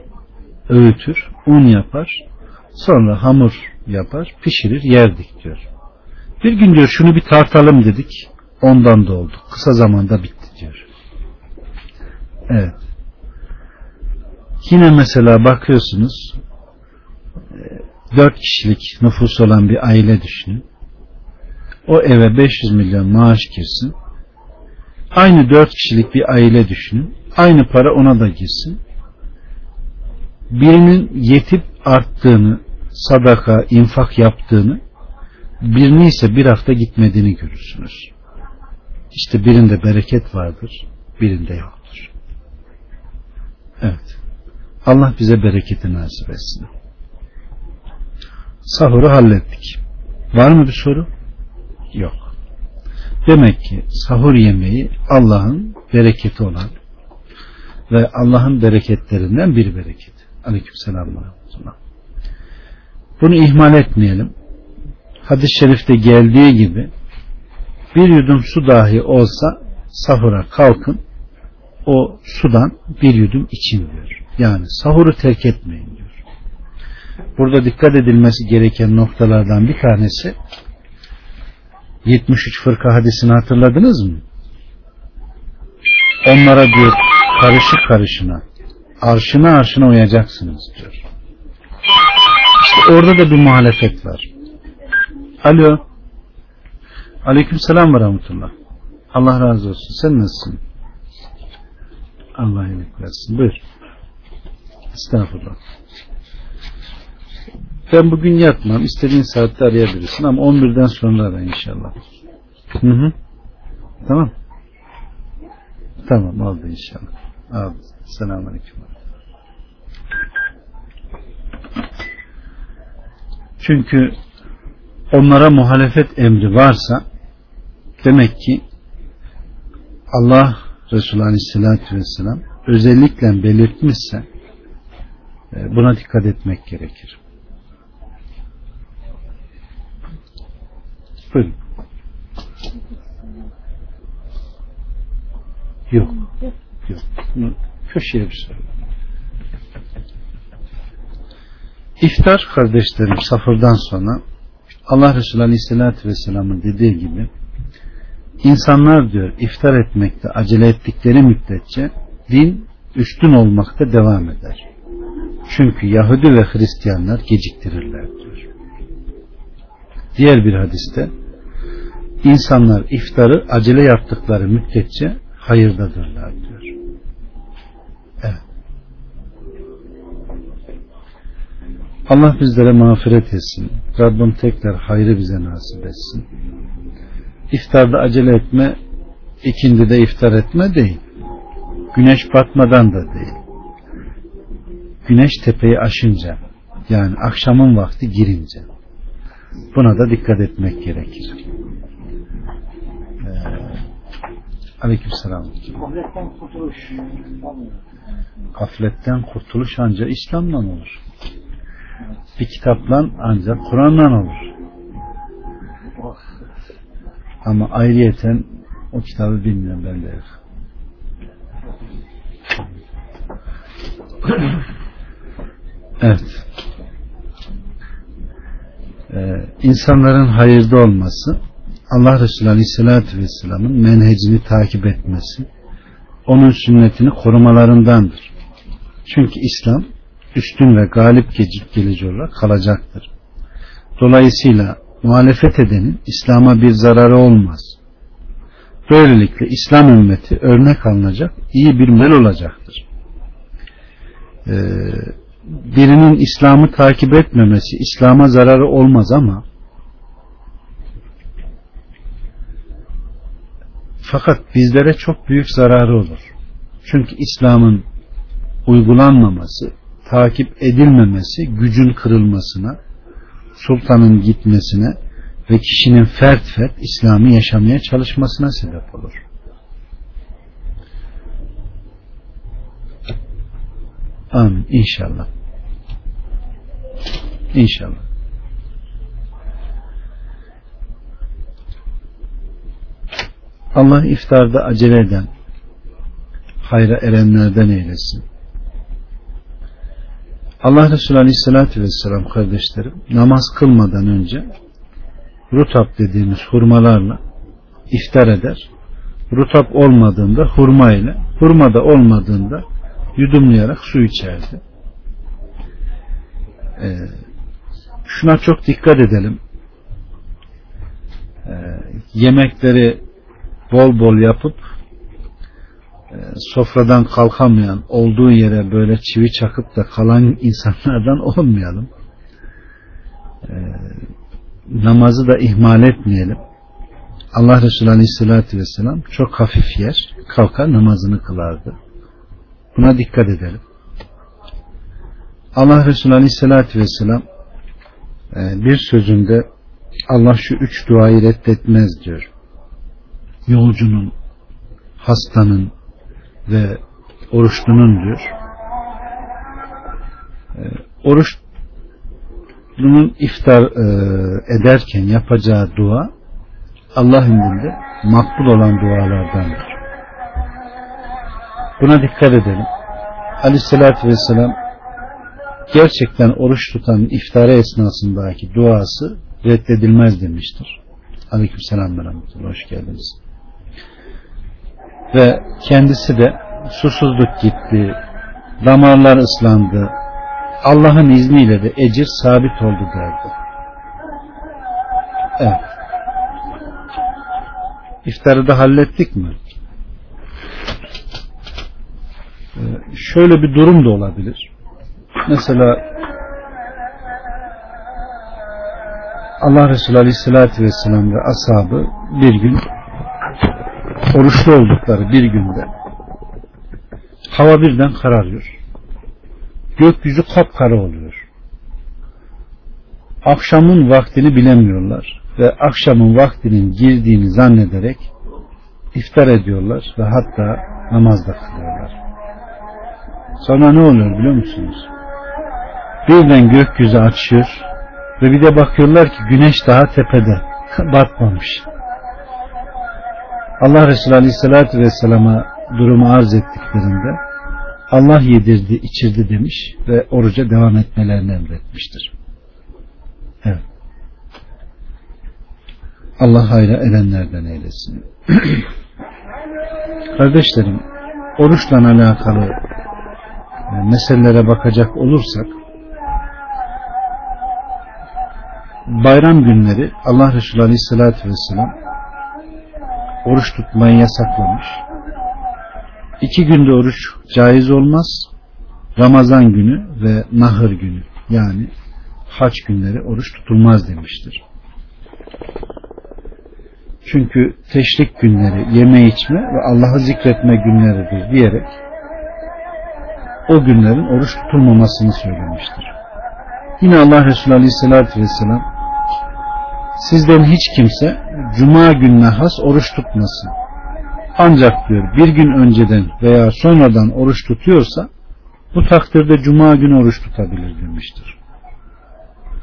öğütür un yapar sonra hamur yapar pişirir yerdik diyor. Bir gün diyor şunu bir tartalım dedik ondan da oldu kısa zamanda bitti diyor. Evet. Yine mesela bakıyorsunuz dört kişilik nüfus olan bir aile düşünün. O eve 500 milyon maaş girsin. Aynı dört kişilik bir aile düşünün. Aynı para ona da girsin. Birinin yetip arttığını, sadaka, infak yaptığını, birini ise bir hafta gitmediğini görürsünüz. İşte birinde bereket vardır, birinde yoktur. Evet. Allah bize bereketi nasip etsin. Sahuru hallettik. Var mı bir soru? Yok. Demek ki sahur yemeği Allah'ın bereketi olan ve Allah'ın bereketlerinden bir bereket. Aleyküm selam. Bunu ihmal etmeyelim. Hadis-i şerifte geldiği gibi bir yudum su dahi olsa sahura kalkın o sudan bir yudum için diyor. Yani sahuru terk etmeyin diyor burada dikkat edilmesi gereken noktalardan bir tanesi 73 fırka hadisini hatırladınız mı? Onlara diyor karışık karışına arşına arşına uyacaksınız diyor. İşte orada da bir muhalefet var. Alo. Aleyküm selam ve rahmetullah. Allah razı olsun. Sen nasılsın? Allah iyilik versin. Buyur. Estağfurullah. Ben bugün yatmam. İstediğin saatte arayabilirsin ama 11'den sonra ara inşallah. Hı hı. Tamam. Tamam oldu inşallah. Aldı. Selamun Aleyküm. Çünkü onlara muhalefet emri varsa demek ki Allah Resulü Aleyhisselatü Vesselam özellikle belirtmişse e, buna dikkat etmek gerekir. Buyurun. Yok. Yok. Bunu köşeye bir soru. İftar kardeşlerim safırdan sonra Allah Resulü Aleyhisselatü Vesselam'ın dediği gibi insanlar diyor iftar etmekte acele ettikleri müddetçe din üstün olmakta devam eder. Çünkü Yahudi ve Hristiyanlar geciktirirler diyor. Diğer bir hadiste insanlar iftarı acele yaptıkları müddetçe hayırdadırlar diyor. Evet. Allah bizlere mağfiret etsin. Rabbim tekrar hayrı bize nasip etsin. İftarda acele etme, ikindi de iftar etme değil. Güneş batmadan da değil. Güneş tepeyi aşınca, yani akşamın vakti girince. Buna da dikkat etmek gerekir. Ee, aleyküm selam. Gafletten kurtuluş. Gafletten kurtuluş ancak İslam'la olur. Bir kitapla ancak Kur'an'la olur. Ama ayrıyeten o kitabı bilmiyorum ben de. Evet. Ee, insanların hayırda olması Allah Resulü Aleyhisselatü Vesselam'ın menhecini takip etmesi onun sünnetini korumalarındandır. Çünkü İslam üstün ve galip gelici olarak kalacaktır. Dolayısıyla muhalefet edenin İslam'a bir zararı olmaz. Böylelikle İslam ümmeti örnek alınacak iyi bir mel olacaktır. Ee, birinin İslam'ı takip etmemesi İslam'a zararı olmaz ama fakat bizlere çok büyük zararı olur. Çünkü İslam'ın uygulanmaması, takip edilmemesi gücün kırılmasına, sultanın gitmesine ve kişinin fert fert İslam'ı yaşamaya çalışmasına sebep olur. Amin. İnşallah. İnşallah. Allah iftarda acele eden, hayra erenlerden eylesin. Allah Resulü Aleyhisselatü Vesselam kardeşlerim namaz kılmadan önce rutap dediğimiz hurmalarla iftar eder. Rutap olmadığında hurma ile, hurma da olmadığında yudumlayarak su içerdi. Ee, şuna çok dikkat edelim. Ee, yemekleri bol bol yapıp e, sofradan kalkamayan olduğu yere böyle çivi çakıp da kalan insanlardan olmayalım. E, namazı da ihmal etmeyelim. Allah Resulü Aleyhisselatü Vesselam çok hafif yer, kalkar namazını kılardı. Buna dikkat edelim. Allah Resulü Aleyhisselatü Vesselam e, bir sözünde Allah şu üç duayı reddetmez diyor. Yolcunun, hastanın ve oruçlunun diyor. E, oruçlunun iftar e, ederken yapacağı dua Allah indinde makbul olan dualardandır. Buna dikkat edelim. Aleyhissalatü vesselam gerçekten oruç tutan iftarı esnasındaki duası reddedilmez demiştir. Aleyküm selam ve Hoş geldiniz. Ve kendisi de susuzluk gitti, damarlar ıslandı, Allah'ın izniyle de ecir sabit oldu derdi. Evet. İftarı da hallettik mi? Ee, şöyle bir durum da olabilir. mesela Allah Resulü Aleyhisselatü Vesselam ve ashabı bir gün oruçlu oldukları bir günde hava birden kararıyor. Gökyüzü kapkara oluyor. Akşamın vaktini bilemiyorlar ve akşamın vaktinin girdiğini zannederek iftar ediyorlar ve hatta namazda kılıyorlar. Sonra ne oluyor biliyor musunuz? Birden gökyüzü açıyor ve bir de bakıyorlar ki güneş daha tepede batmamış. Allah Resulü Aleyhisselatü Vesselam'a durumu arz ettiklerinde Allah yedirdi, içirdi demiş ve oruca devam etmelerini emretmiştir. Evet. Allah hayra erenlerden eylesin. Kardeşlerim, oruçla alakalı meselelere bakacak olursak bayram günleri Allah Resulü Aleyhisselatü Vesselam oruç tutmayı yasaklamış. İki günde oruç caiz olmaz. Ramazan günü ve nahır günü yani haç günleri oruç tutulmaz demiştir. Çünkü teşrik günleri yeme içme ve Allah'ı zikretme günleridir diyerek o günlerin oruç tutulmamasını söylemiştir. Yine Allah Resulü Aleyhisselatü Vesselam sizden hiç kimse cuma gününe has oruç tutmasın. Ancak diyor bir gün önceden veya sonradan oruç tutuyorsa bu takdirde cuma günü oruç tutabilir demiştir.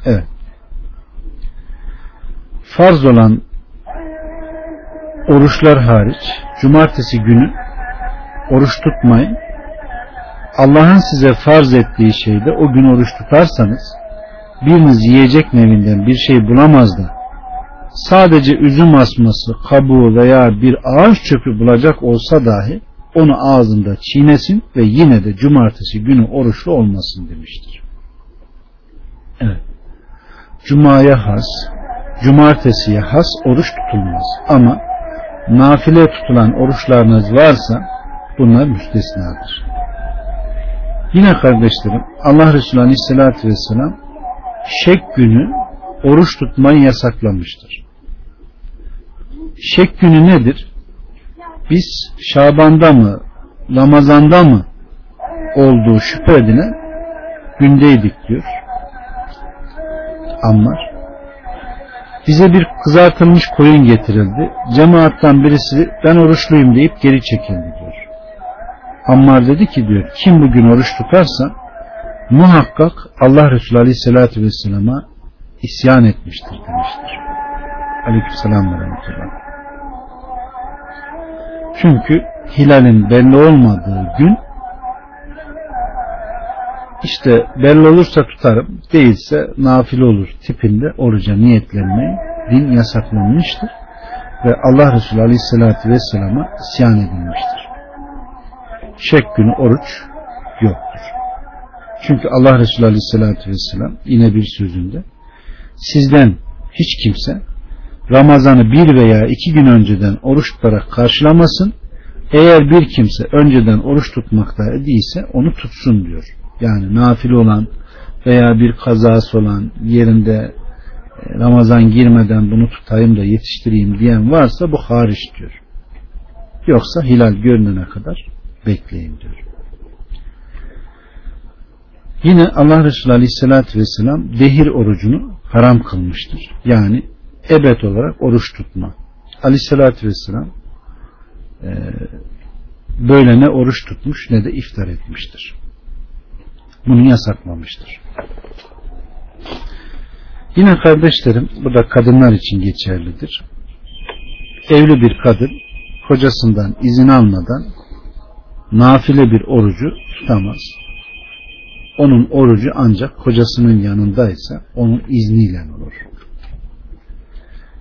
Evet. Farz olan oruçlar hariç cumartesi günü oruç tutmayın. Allah'ın size farz ettiği şeyde o gün oruç tutarsanız biriniz yiyecek nevinden bir şey bulamaz da sadece üzüm asması, kabuğu veya bir ağaç çöpü bulacak olsa dahi onu ağzında çiğnesin ve yine de cumartesi günü oruçlu olmasın demiştir. Evet. Cuma'ya has, cumartesiye has oruç tutulmaz. Ama nafile tutulan oruçlarınız varsa bunlar müstesnadır. Yine kardeşlerim Allah Resulü Aleyhisselatü Vesselam şek günü oruç tutmayı yasaklamıştır. Şek günü nedir? Biz Şaban'da mı Ramazan'da mı olduğu şüphe edilen gündeydik diyor. Ammar. Bize bir kızartılmış koyun getirildi. Cemaattan birisi ben oruçluyum deyip geri çekildi diyor. Ammar dedi ki diyor kim bugün oruç tutarsa muhakkak Allah Resulü Aleyhisselatü Vesselam'a isyan etmiştir demiştir. Aleykümselam ve rahmetullah. Çünkü hilalin belli olmadığı gün işte belli olursa tutarım değilse nafile olur tipinde oruca niyetlenmeyi din yasaklanmıştır ve Allah Resulü Aleyhisselatü Vesselam'a isyan edilmiştir. Şek günü oruç yoktur. Çünkü Allah Resulü Aleyhisselatü Vesselam yine bir sözünde sizden hiç kimse Ramazan'ı bir veya iki gün önceden oruç tutarak karşılamasın. Eğer bir kimse önceden oruç tutmakta değilse onu tutsun diyor. Yani nafile olan veya bir kazası olan yerinde e, Ramazan girmeden bunu tutayım da yetiştireyim diyen varsa bu hariç diyor. Yoksa hilal görünene kadar bekleyin diyor. Yine Allah Resulü Aleyhisselatü Vesselam dehir orucunu haram kılmıştır. Yani ebed olarak oruç tutma. Aleyhissalatü vesselam e, böyle ne oruç tutmuş ne de iftar etmiştir. Bunu yasaklamıştır. Yine kardeşlerim bu da kadınlar için geçerlidir. Evli bir kadın kocasından izin almadan nafile bir orucu tutamaz. Onun orucu ancak kocasının yanındaysa onun izniyle olur.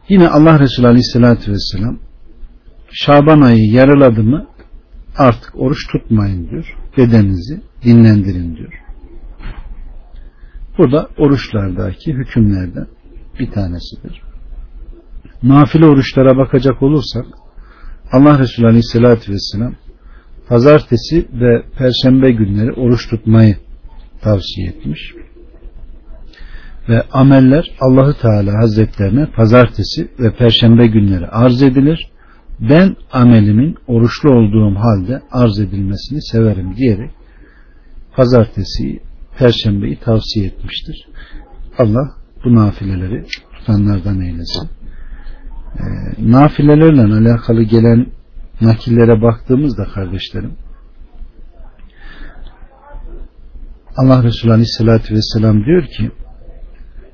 Yine Allah Resulü Aleyhisselatü Vesselam Şaban ayı yarıladı mı artık oruç tutmayın diyor. Bedeninizi dinlendirin diyor. Bu da oruçlardaki hükümlerden bir tanesidir. Nafile oruçlara bakacak olursak Allah Resulü Aleyhisselatü Vesselam pazartesi ve perşembe günleri oruç tutmayı tavsiye etmiş. Ve ameller Allahu Teala Hazretlerine pazartesi ve perşembe günleri arz edilir. Ben amelimin oruçlu olduğum halde arz edilmesini severim diyerek pazartesi, perşembeyi tavsiye etmiştir. Allah bu nafileleri tutanlardan eylesin. E, nafilelerle alakalı gelen nakillere baktığımızda kardeşlerim Allah Resulü Aleyhisselatü Vesselam diyor ki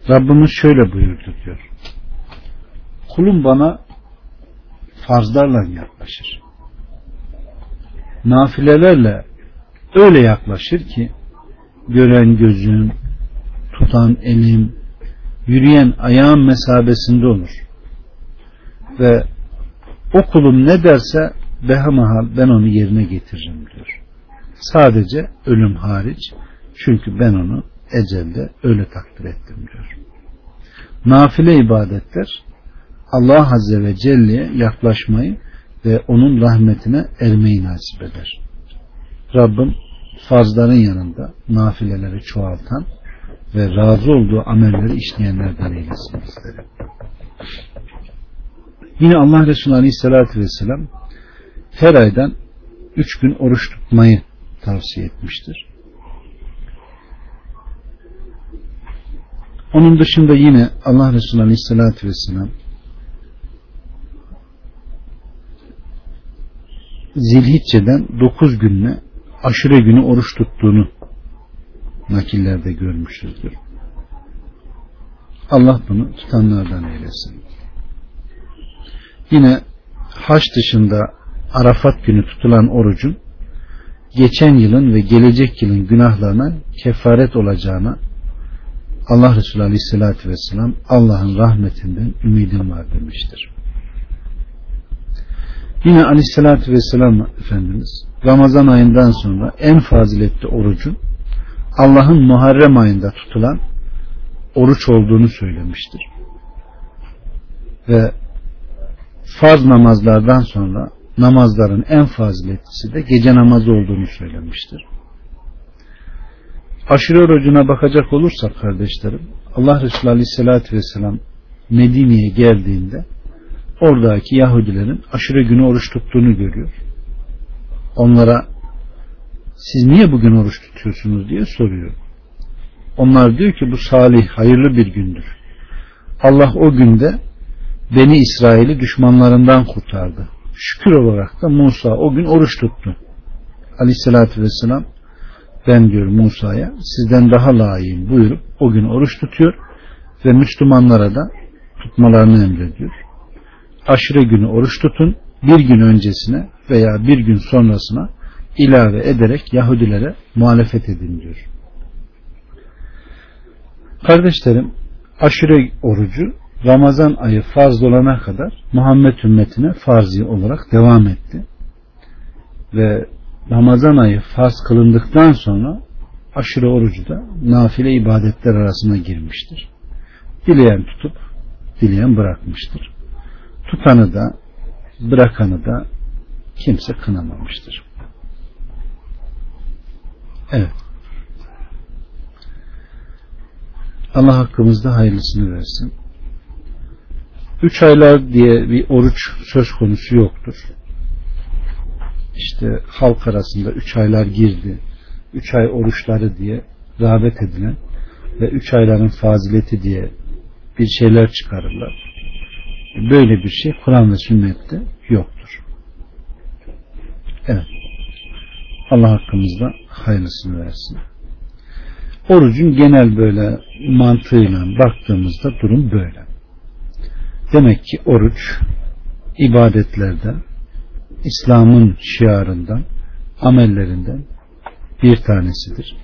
Rabbimiz şöyle buyurdu diyor. Kulum bana farzlarla yaklaşır. Nafilelerle öyle yaklaşır ki gören gözüm, tutan elim, yürüyen ayağım mesabesinde olur. Ve o kulum ne derse behemahal ben onu yerine getiririm diyor. Sadece ölüm hariç çünkü ben onu ecelde öyle takdir ettim diyor. Nafile ibadetler Allah Azze ve Celle'ye yaklaşmayı ve onun rahmetine ermeyi nasip eder. Rabbim farzların yanında nafileleri çoğaltan ve razı olduğu amelleri işleyenlerden eylesin bizleri. Yine Allah Resulü Aleyhisselatü Vesselam her aydan üç gün oruç tutmayı tavsiye etmiştir. Onun dışında yine Allah Resulü Aleyhisselatü Vesselam Zilhicce'den 9 günle aşure günü oruç tuttuğunu nakillerde görmüşüzdür. Allah bunu tutanlardan eylesin. Yine haç dışında Arafat günü tutulan orucun geçen yılın ve gelecek yılın günahlarına kefaret olacağına Allah Resulü Aleyhisselatü Vesselam Allah'ın rahmetinden ümidim var demiştir. Yine Aleyhisselatü Vesselam Efendimiz Ramazan ayından sonra en faziletli orucun Allah'ın Muharrem ayında tutulan oruç olduğunu söylemiştir. Ve farz namazlardan sonra namazların en faziletlisi de gece namazı olduğunu söylemiştir. Aşure orucuna bakacak olursak kardeşlerim Allah Resulü Aleyhisselatü Vesselam Medine'ye geldiğinde oradaki Yahudilerin aşure günü oruç tuttuğunu görüyor. Onlara siz niye bugün oruç tutuyorsunuz diye soruyor. Onlar diyor ki bu salih, hayırlı bir gündür. Allah o günde Beni İsrail'i düşmanlarından kurtardı. Şükür olarak da Musa o gün oruç tuttu. Aleyhissalatü vesselam ben diyor Musa'ya sizden daha layığım buyurup o gün oruç tutuyor ve Müslümanlara da tutmalarını emrediyor. Aşure günü oruç tutun bir gün öncesine veya bir gün sonrasına ilave ederek Yahudilere muhalefet edin diyor. Kardeşlerim aşure orucu Ramazan ayı farz olana kadar Muhammed ümmetine farzi olarak devam etti. Ve Ramazan ayı farz kılındıktan sonra aşure orucu da nafile ibadetler arasına girmiştir. Dileyen tutup dileyen bırakmıştır. Tutanı da bırakanı da kimse kınamamıştır. Evet. Allah hakkımızda hayırlısını versin. Üç aylar diye bir oruç söz konusu yoktur. İşte halk arasında üç aylar girdi, üç ay oruçları diye rağbet edilen ve üç ayların fazileti diye bir şeyler çıkarırlar. Böyle bir şey Kur'an ve sünnette yoktur. Evet. Allah hakkımızda hayırlısını versin. Orucun genel böyle mantığıyla baktığımızda durum böyle. Demek ki oruç ibadetlerden, İslam'ın şiarından, amellerinden bir tanesidir.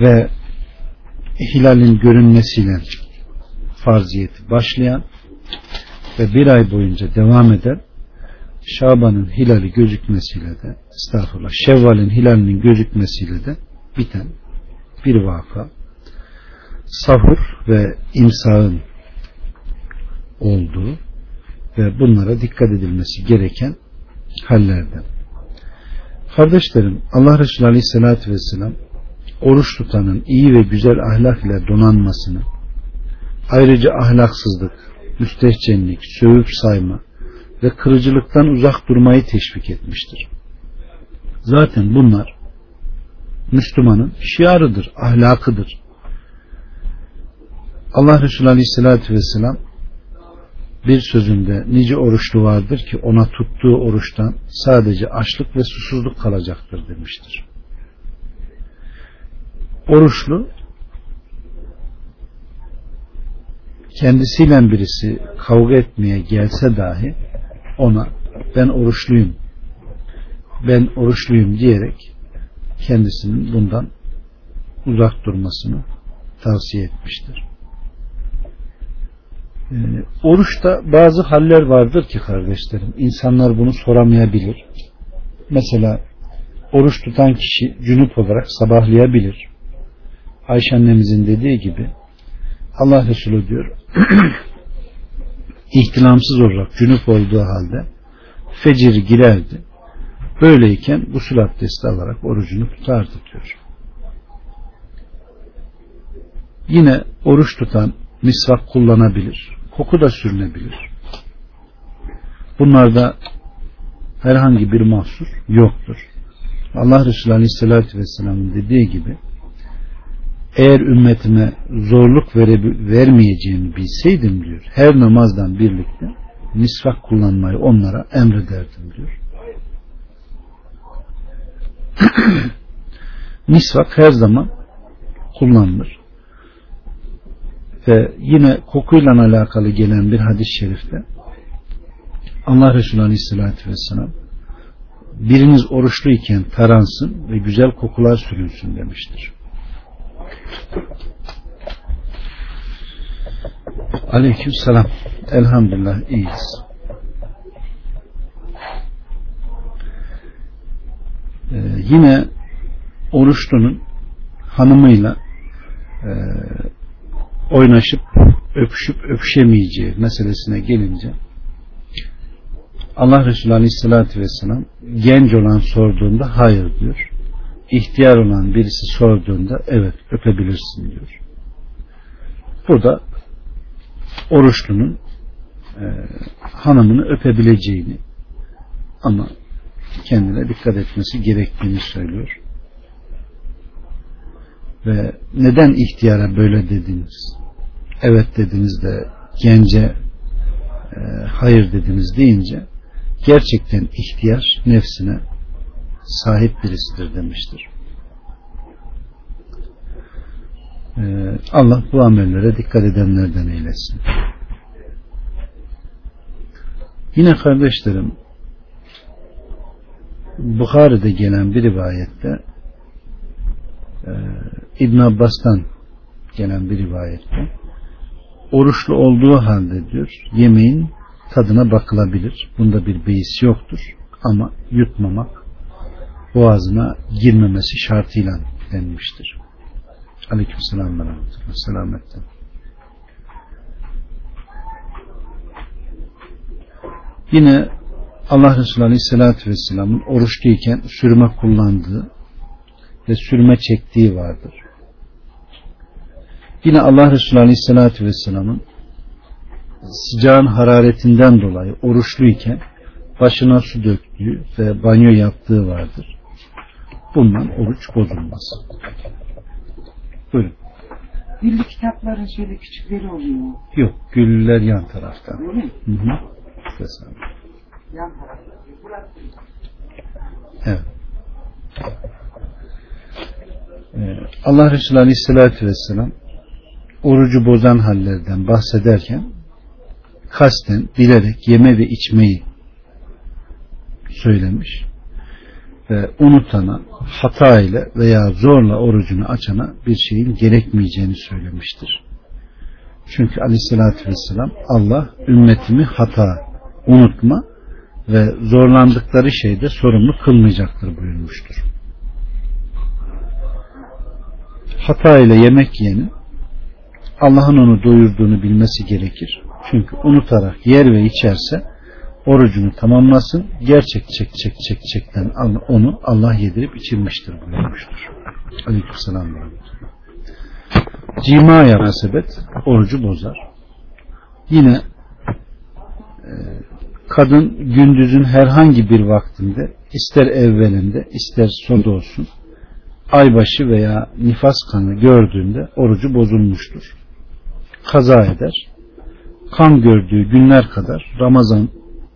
Ve hilalin görünmesiyle farziyeti başlayan ve bir ay boyunca devam eden Şaban'ın hilali gözükmesiyle de estağfurullah Şevval'in hilalinin gözükmesiyle de biten bir vaka sahur ve imsağın olduğu ve bunlara dikkat edilmesi gereken hallerden. Kardeşlerim Allah Resulü Aleyhisselatü Vesselam oruç tutanın iyi ve güzel ahlak ile donanmasını, ayrıca ahlaksızlık, müstehcenlik, sövüp sayma ve kırıcılıktan uzak durmayı teşvik etmiştir. Zaten bunlar Müslümanın şiarıdır, ahlakıdır. Allah Resulü Aleyhisselatü Vesselam bir sözünde nice oruçlu vardır ki ona tuttuğu oruçtan sadece açlık ve susuzluk kalacaktır demiştir. Oruçlu kendisiyle birisi kavga etmeye gelse dahi ona ben oruçluyum ben oruçluyum diyerek kendisinin bundan uzak durmasını tavsiye etmiştir. Ee, oruçta bazı haller vardır ki kardeşlerim insanlar bunu soramayabilir. Mesela oruç tutan kişi cünüp olarak sabahlayabilir. Ayşe annemizin dediği gibi Allah Resulü diyor ihtilamsız olarak cünüp olduğu halde fecir girerdi. Böyleyken gusül abdesti alarak orucunu tutardı diyor. Yine oruç tutan misvak kullanabilir. Koku da sürünebilir. Bunlarda herhangi bir mahsur yoktur. Allah Resulü Aleyhisselatü Vesselam'ın dediği gibi eğer ümmetime zorluk vermeyeceğimi bilseydim diyor. Her namazdan birlikte misvak kullanmayı onlara emrederdim diyor. misvak her zaman kullanılır. Ve yine kokuyla alakalı gelen bir hadis-i şerifte Allah Resulü Aleyhisselatü Vesselam biriniz oruçluyken taransın ve güzel kokular sürünsün demiştir. Aleyküm selam. Elhamdülillah iyiyiz. Ee, yine oruçlunun hanımıyla e, oynaşıp öpüşüp öpüşemeyeceği meselesine gelince Allah Resulü Aleyhisselatü Vesselam genç olan sorduğunda hayır diyor. İhtiyar olan birisi sorduğunda evet öpebilirsin diyor. Burada oruçlunun e, hanımını öpebileceğini ama kendine dikkat etmesi gerektiğini söylüyor. Ve neden ihtiyara böyle dediniz? Evet dediniz de gence e, hayır dediniz deyince gerçekten ihtiyar nefsine sahip birisidir demiştir. Ee, Allah bu amellere dikkat edenlerden eylesin. Yine kardeşlerim Bukhari'de gelen bir rivayette e, İbn Abbas'tan gelen bir rivayette oruçlu olduğu halde diyor yemeğin tadına bakılabilir. Bunda bir beis yoktur. Ama yutmamak boğazına girmemesi şartıyla denmiştir. Aleyküm selam ve Selametten. Yine Allah Resulü Aleyhisselatü Vesselam'ın oruçluyken sürme kullandığı ve sürme çektiği vardır. Yine Allah Resulü Aleyhisselatü Vesselam'ın sıcağın hararetinden dolayı oruçluyken başına su döktüğü ve banyo yaptığı vardır. Bundan oruç bozulmaz. Buyurun. Dilli kitapların şöyle küçükleri oluyor. Yok, güller yan tarafta. Öyle mi? Hı hı. Yan tarafta. Burası. Evet. Ee, Allah Resulü Aleyhisselatü Vesselam orucu bozan hallerden bahsederken kasten bilerek yeme ve içmeyi söylemiş ve unutana hata ile veya zorla orucunu açana bir şeyin gerekmeyeceğini söylemiştir. Çünkü aleyhissalatü vesselam Allah ümmetimi hata, unutma ve zorlandıkları şeyde sorumlu kılmayacaktır buyurmuştur. Hata ile yemek yiyenin Allah'ın onu doyurduğunu bilmesi gerekir. Çünkü unutarak yer ve içerse orucunu tamamlasın. Gerçek çek çek çek çekten onu Allah yedirip içirmiştir buyurmuştur. Aleykümselam. Cimaya münasebet orucu bozar. Yine e, kadın gündüzün herhangi bir vaktinde ister evvelinde ister sonunda olsun aybaşı veya nifas kanı gördüğünde orucu bozulmuştur. Kaza eder. Kan gördüğü günler kadar Ramazan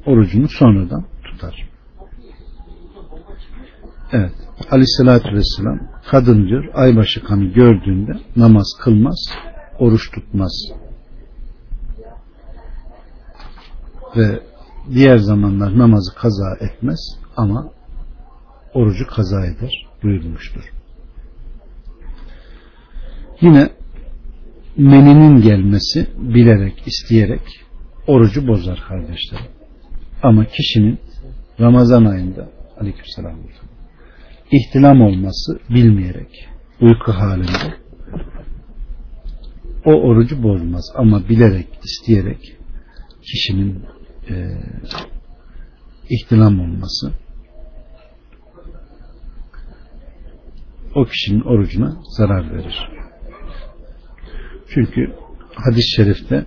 orucunu sonradan tutar. Evet. Aleyhissalatü vesselam kadın diyor aybaşı kanı gördüğünde namaz kılmaz, oruç tutmaz. Ve diğer zamanlar namazı kaza etmez ama orucu kaza eder buyurmuştur. Yine meninin gelmesi bilerek, isteyerek orucu bozar kardeşlerim. Ama kişinin Ramazan ayında aleykümselam ihtilam olması bilmeyerek uyku halinde o orucu bozmaz ama bilerek, isteyerek kişinin e, ihtilam olması o kişinin orucuna zarar verir. Çünkü hadis-i şerifte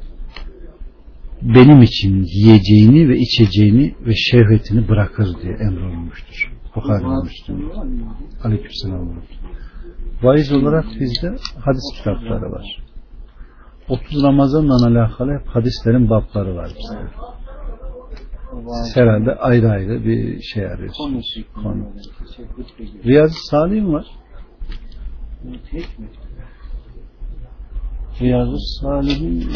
benim için yiyeceğini ve içeceğini ve şehvetini bırakır diye emrolunmuştur. Bukhari Müslüm. Aleykümselam. Vaiz olarak bizde hadis kitapları var. 30 Ramazan'la alakalı hep hadislerin babları var bizde. Siz herhalde ayrı ayrı bir şey arıyorsunuz. Konu. Riyazi Salih'in var. Riyazi Salih'in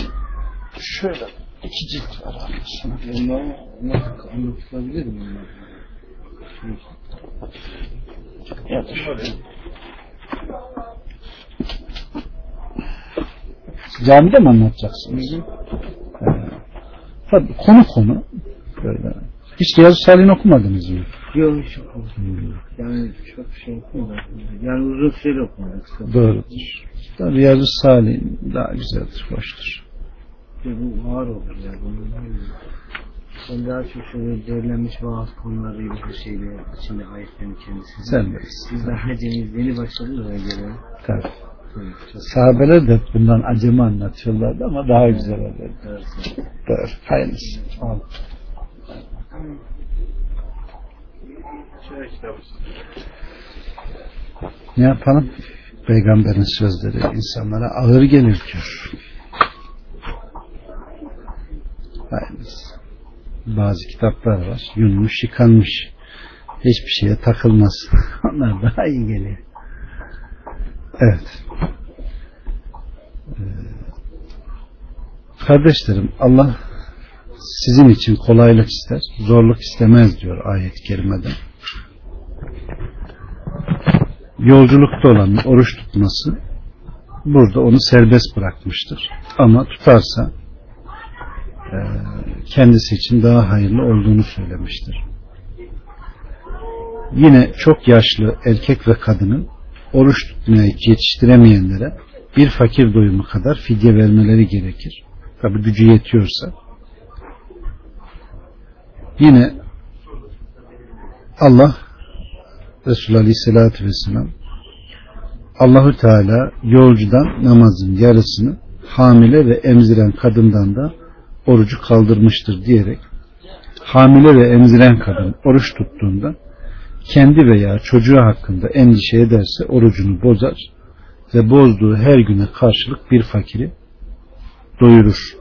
şöyle iki cilt var. Onlar nasıl anlatılabilir mi? Ya da şöyle. Camide mi anlatacaksınız? Ee, tabii konu konu. Böyle. Hiç Riyazi Salih'in okumadınız mı? Yok hiç okumadım. Yani çok şey okumadım. Yani uzun süre okumadım. Doğrudur. Da Riyazi Salih'in daha güzeldir, hoştur. Ya Bu ağır olur ya. Bunun ben daha çok şöyle derlenmiş bazı konularıyla bir şeyle içinde ayetlerin kendisi. Sen bilirsin. Biz daha acemiyiz. Yeni başladık oraya göre. Tabii. Çok Sahabeler de bundan acemi anlatıyorlardı ama daha güzel oluyordu. dersin. Doğru. Hayırlısı. Al. Şöyle kitabı. Ne yapalım? Peygamberin sözleri insanlara ağır gelir diyor. Hayırlısı. Bazı kitaplar var. Yunmuş, yıkanmış. Hiçbir şeye takılmaz. Onlar daha iyi geliyor. Evet. Ee, Kardeşlerim Allah sizin için kolaylık ister, zorluk istemez diyor ayet-i kerimede. Yolculukta olan oruç tutması burada onu serbest bırakmıştır. Ama tutarsa e, kendisi için daha hayırlı olduğunu söylemiştir. Yine çok yaşlı erkek ve kadının oruç tutmaya yetiştiremeyenlere bir fakir doyumu kadar fidye vermeleri gerekir. Tabi gücü yetiyorsa. Yine Allah Resulü Aleyhisselatü Vesselam Allahü Teala yolcudan namazın yarısını hamile ve emziren kadından da orucu kaldırmıştır diyerek hamile ve emziren kadın oruç tuttuğunda kendi veya çocuğu hakkında endişe ederse orucunu bozar ve bozduğu her güne karşılık bir fakiri doyurur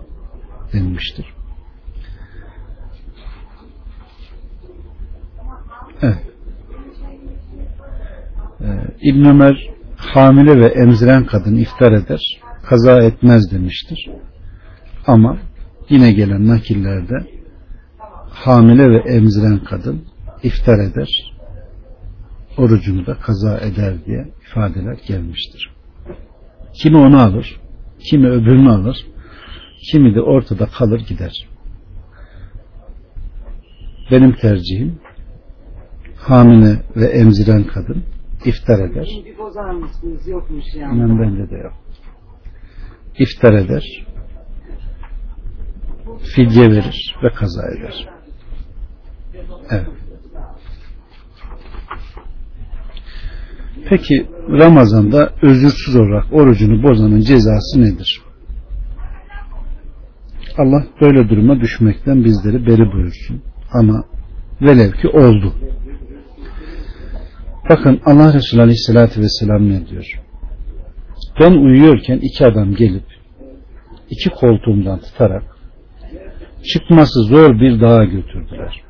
denilmiştir. Evet. Ee, İbn Ömer hamile ve emziren kadın iftar eder, kaza etmez demiştir. Ama yine gelen nakillerde hamile ve emziren kadın iftar eder, orucunu da kaza eder diye ifadeler gelmiştir. Kimi onu alır, kimi öbürünü alır, kimi de ortada kalır gider. Benim tercihim hamile ve emziren kadın iftar eder. Yani. İnan bende de yok. İftar eder. Fidye verir ve kaza eder. Evet. Peki Ramazan'da özürsüz olarak orucunu bozanın cezası nedir? Allah böyle duruma düşmekten bizleri beri buyursun. Ama velev ki oldu. Bakın Allah Resulü Aleyhisselatü Vesselam ne diyor? Ben uyuyorken iki adam gelip iki koltuğumdan tutarak çıkması zor bir dağa götürdüler.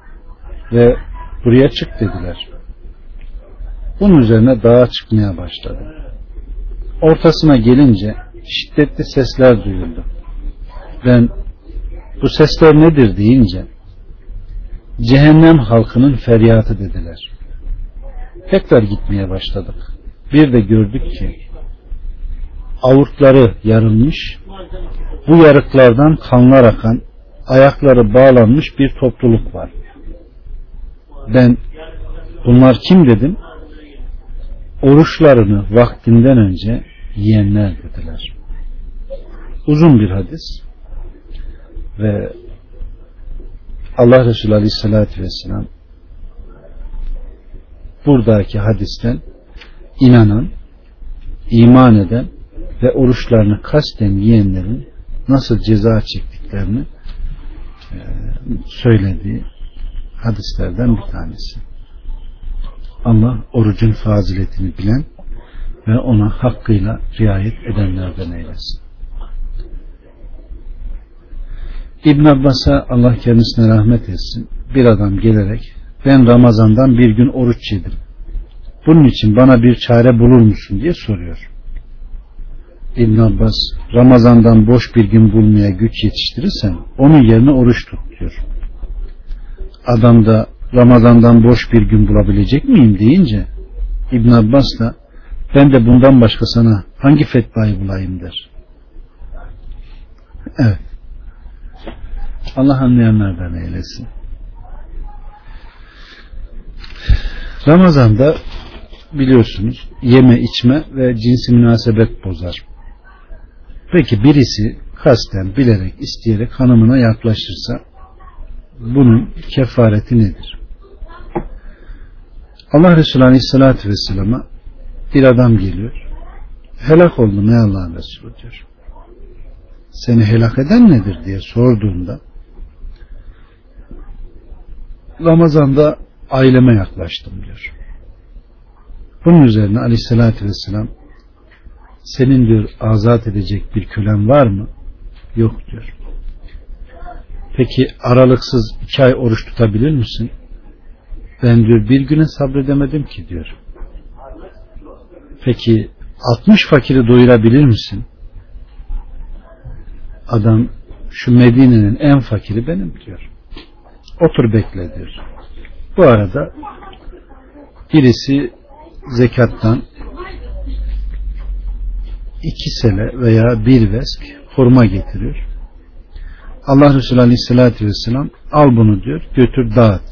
Ve buraya çık dediler. Bunun üzerine dağa çıkmaya başladı. Ortasına gelince şiddetli sesler duyuldu. Ben bu sesler nedir deyince cehennem halkının feryatı dediler. Tekrar gitmeye başladık. Bir de gördük ki avurtları yarılmış, bu yarıklardan kanlar akan, ayakları bağlanmış bir topluluk var. Ben bunlar kim dedim? Oruçlarını vaktinden önce yiyenler dediler. Uzun bir hadis ve Allah Resulü Aleyhisselatü Vesselam buradaki hadisten inanan, iman eden ve oruçlarını kasten yiyenlerin nasıl ceza çektiklerini e, söylediği hadislerden bir tanesi. Allah orucun faziletini bilen ve ona hakkıyla riayet edenlerden eylesin. İbn Abbas'a Allah kendisine rahmet etsin. Bir adam gelerek ben Ramazan'dan bir gün oruç yedim. Bunun için bana bir çare bulur musun diye soruyor. İbn Abbas Ramazan'dan boş bir gün bulmaya güç yetiştirirsen onun yerine oruç tut diyor. Adam da Ramazan'dan boş bir gün bulabilecek miyim deyince İbn Abbas da ben de bundan başka sana hangi fetvayı bulayım der. Evet. Allah anlayanlardan eylesin. Ramazan'da biliyorsunuz yeme içme ve cinsi münasebet bozar. Peki birisi kasten bilerek isteyerek hanımına yaklaşırsa bunun kefareti nedir? Allah Resulü Aleyhisselatü Vesselam'a bir adam geliyor. Helak oldum ey Allah'ın Resulü diyor. Seni helak eden nedir diye sorduğunda Ramazan'da aileme yaklaştım diyor. Bunun üzerine aleyhissalatü vesselam senin diyor azat edecek bir kölen var mı? Yok diyor. Peki aralıksız iki ay oruç tutabilir misin? Ben diyor bir güne sabredemedim ki diyor. Peki 60 fakiri doyurabilir misin? Adam şu Medine'nin en fakiri benim diyor. Otur bekle diyor. Bu arada birisi zekattan iki sele veya bir vesk hurma getiriyor. Allah Resulü Aleyhisselatü Vesselam al bunu diyor götür dağıt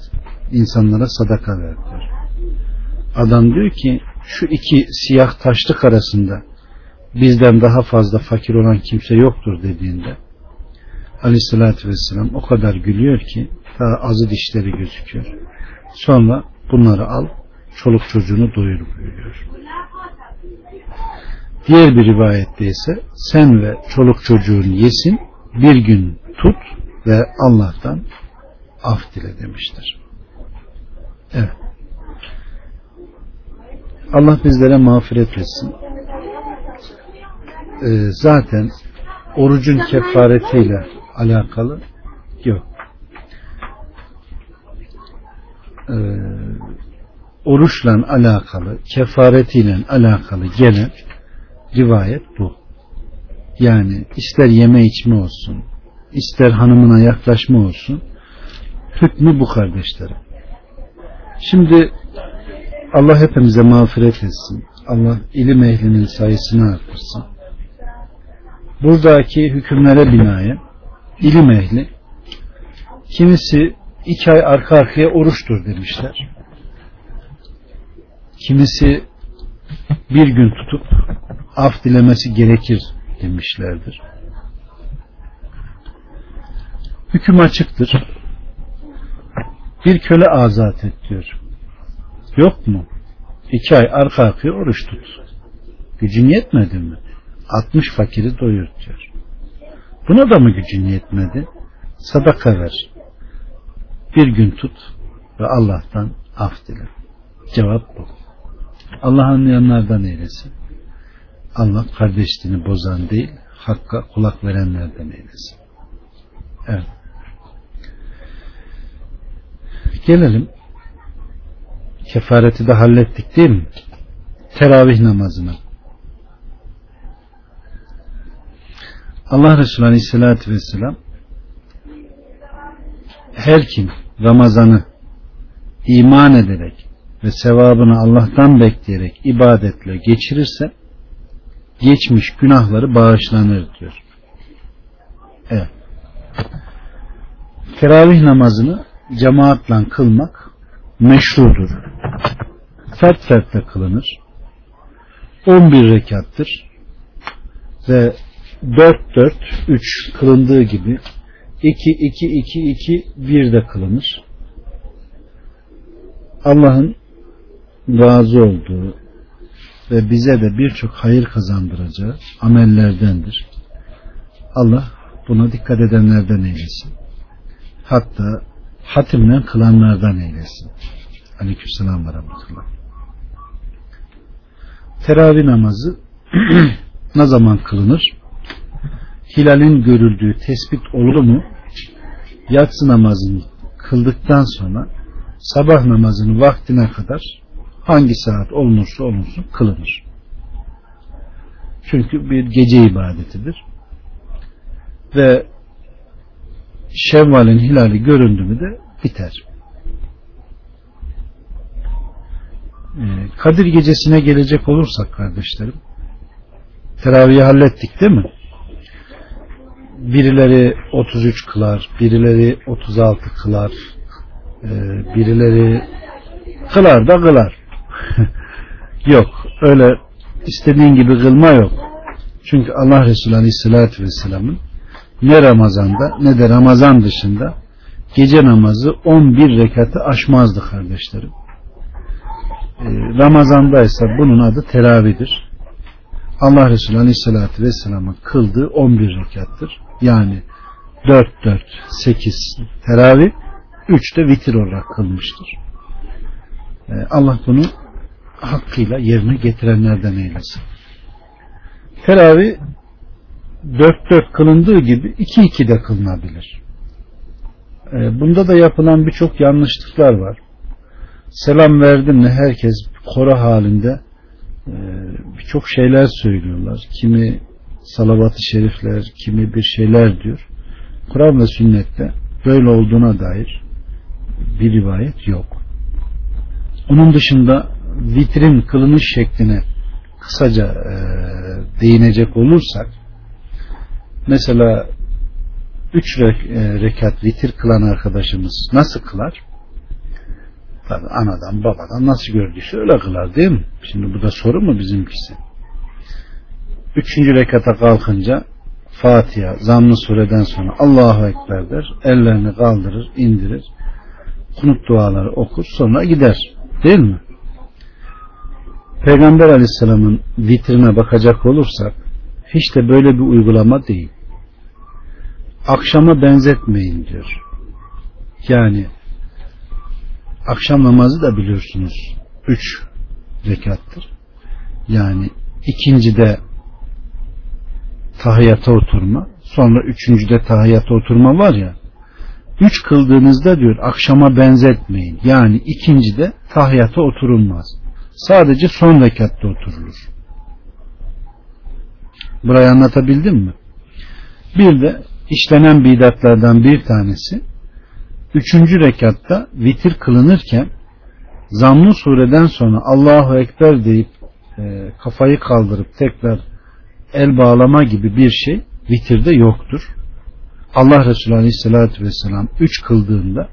insanlara sadaka ver diyor. Adam diyor ki şu iki siyah taşlık arasında bizden daha fazla fakir olan kimse yoktur dediğinde Aleyhisselatü Vesselam o kadar gülüyor ki azı dişleri gözüküyor. Sonra bunları al çoluk çocuğunu doyur buyuruyor. Diğer bir rivayette ise sen ve çoluk çocuğun yesin bir gün tut ve Allah'tan af dile demiştir. Evet. Allah bizlere mağfiret etsin. Ee, zaten orucun kefaretiyle alakalı yok. Ee, oruçla alakalı, kefaretiyle alakalı gelen rivayet bu. Yani ister yeme içme olsun, ister hanımına yaklaşma olsun, hükmü bu kardeşlerim. Şimdi Allah hepimize mağfiret etsin. Allah ilim ehlinin sayısını artırsın. Buradaki hükümlere binaen ilim ehli kimisi iki ay arka arkaya oruçtur demişler. Kimisi bir gün tutup af dilemesi gerekir demişlerdir. Hüküm açıktır. Bir köle azat et diyor. Yok mu? iki ay arka arkaya oruç tut. Gücün yetmedi mi? 60 fakiri doyur diyor. Buna da mı gücün yetmedi? Sadaka ver. Bir gün tut ve Allah'tan af dile. Cevap bu. Allah anlayanlardan eylesin. Allah kardeşliğini bozan değil, hakka kulak verenlerden eylesin. Evet. Gelelim. Kefareti de hallettik değil mi? Teravih namazına. Allah Resulü Aleyhisselatü Vesselam her kim Ramazan'ı iman ederek ve sevabını Allah'tan bekleyerek ibadetle geçirirse geçmiş günahları bağışlanır diyor. Evet. Teravih namazını cemaatle kılmak meşrudur. Fert fertle kılınır. 11 rekattır. Ve 4-4-3 kılındığı gibi 2-2-2-2 bir de kılınır. Allah'ın razı olduğu ve bize de birçok hayır kazandıracağı amellerdendir. Allah buna dikkat edenlerden eylesin. Hatta hatimle kılanlardan eylesin. Aleykümselam ve rahmetullah. Teravih namazı ne zaman kılınır? Hilalin görüldüğü tespit olur mu? Yatsı namazını kıldıktan sonra sabah namazının vaktine kadar hangi saat olunursa olunsun kılınır. Çünkü bir gece ibadetidir. Ve Şevval'in hilali göründü mü de biter. Ee, Kadir gecesine gelecek olursak kardeşlerim teravihi hallettik değil mi? Birileri 33 kılar, birileri 36 kılar, e, birileri kılar da kılar. yok. Öyle istediğin gibi kılma yok. Çünkü Allah Resulü Aleyhisselatü Vesselam'ın ne Ramazan'da ne de Ramazan dışında gece namazı 11 rekatı aşmazdı kardeşlerim. Ee, Ramazan'da ise bunun adı teravidir. Allah Resulü Aleyhisselatü Vesselam'ın kıldığı 11 rekattır. Yani 4 4 8 teravih 3 de vitir olarak kılmıştır. Ee, Allah bunu hakkıyla yerine getirenlerden eylesin. Teravih 4-4 kılındığı gibi 2-2 de kılınabilir. Ee, bunda da yapılan birçok yanlışlıklar var. Selam verdim mi herkes kora halinde e, birçok şeyler söylüyorlar. Kimi salavat-ı şerifler, kimi bir şeyler diyor. Kur'an ve sünnette böyle olduğuna dair bir rivayet yok. Onun dışında vitrin kılınış şekline kısaca e, değinecek olursak mesela üç re, e, rekat vitir kılan arkadaşımız nasıl kılar? Tabi anadan babadan nasıl gördüyse öyle kılar değil mi? Şimdi bu da soru mu bizimkisi? Üçüncü rekata kalkınca Fatiha, zammı sureden sonra Allahu Ekber der, ellerini kaldırır, indirir, kunut duaları okur, sonra gider. Değil mi? Peygamber Aleyhisselam'ın vitrine bakacak olursak hiç de böyle bir uygulama değil. Akşama benzetmeyin diyor. Yani akşam namazı da biliyorsunuz üç rekattır. Yani ikincide tahiyyata oturma sonra üçüncüde tahiyyata oturma var ya üç kıldığınızda diyor akşama benzetmeyin. Yani ikincide tahiyyata oturulmaz. Sadece son rekatta oturulur. Burayı anlatabildim mi? Bir de işlenen bidatlardan bir tanesi üçüncü rekatta vitir kılınırken Zamlı sureden sonra Allahu Ekber deyip e, kafayı kaldırıp tekrar el bağlama gibi bir şey vitirde yoktur. Allah Resulü Aleyhisselatü Vesselam üç kıldığında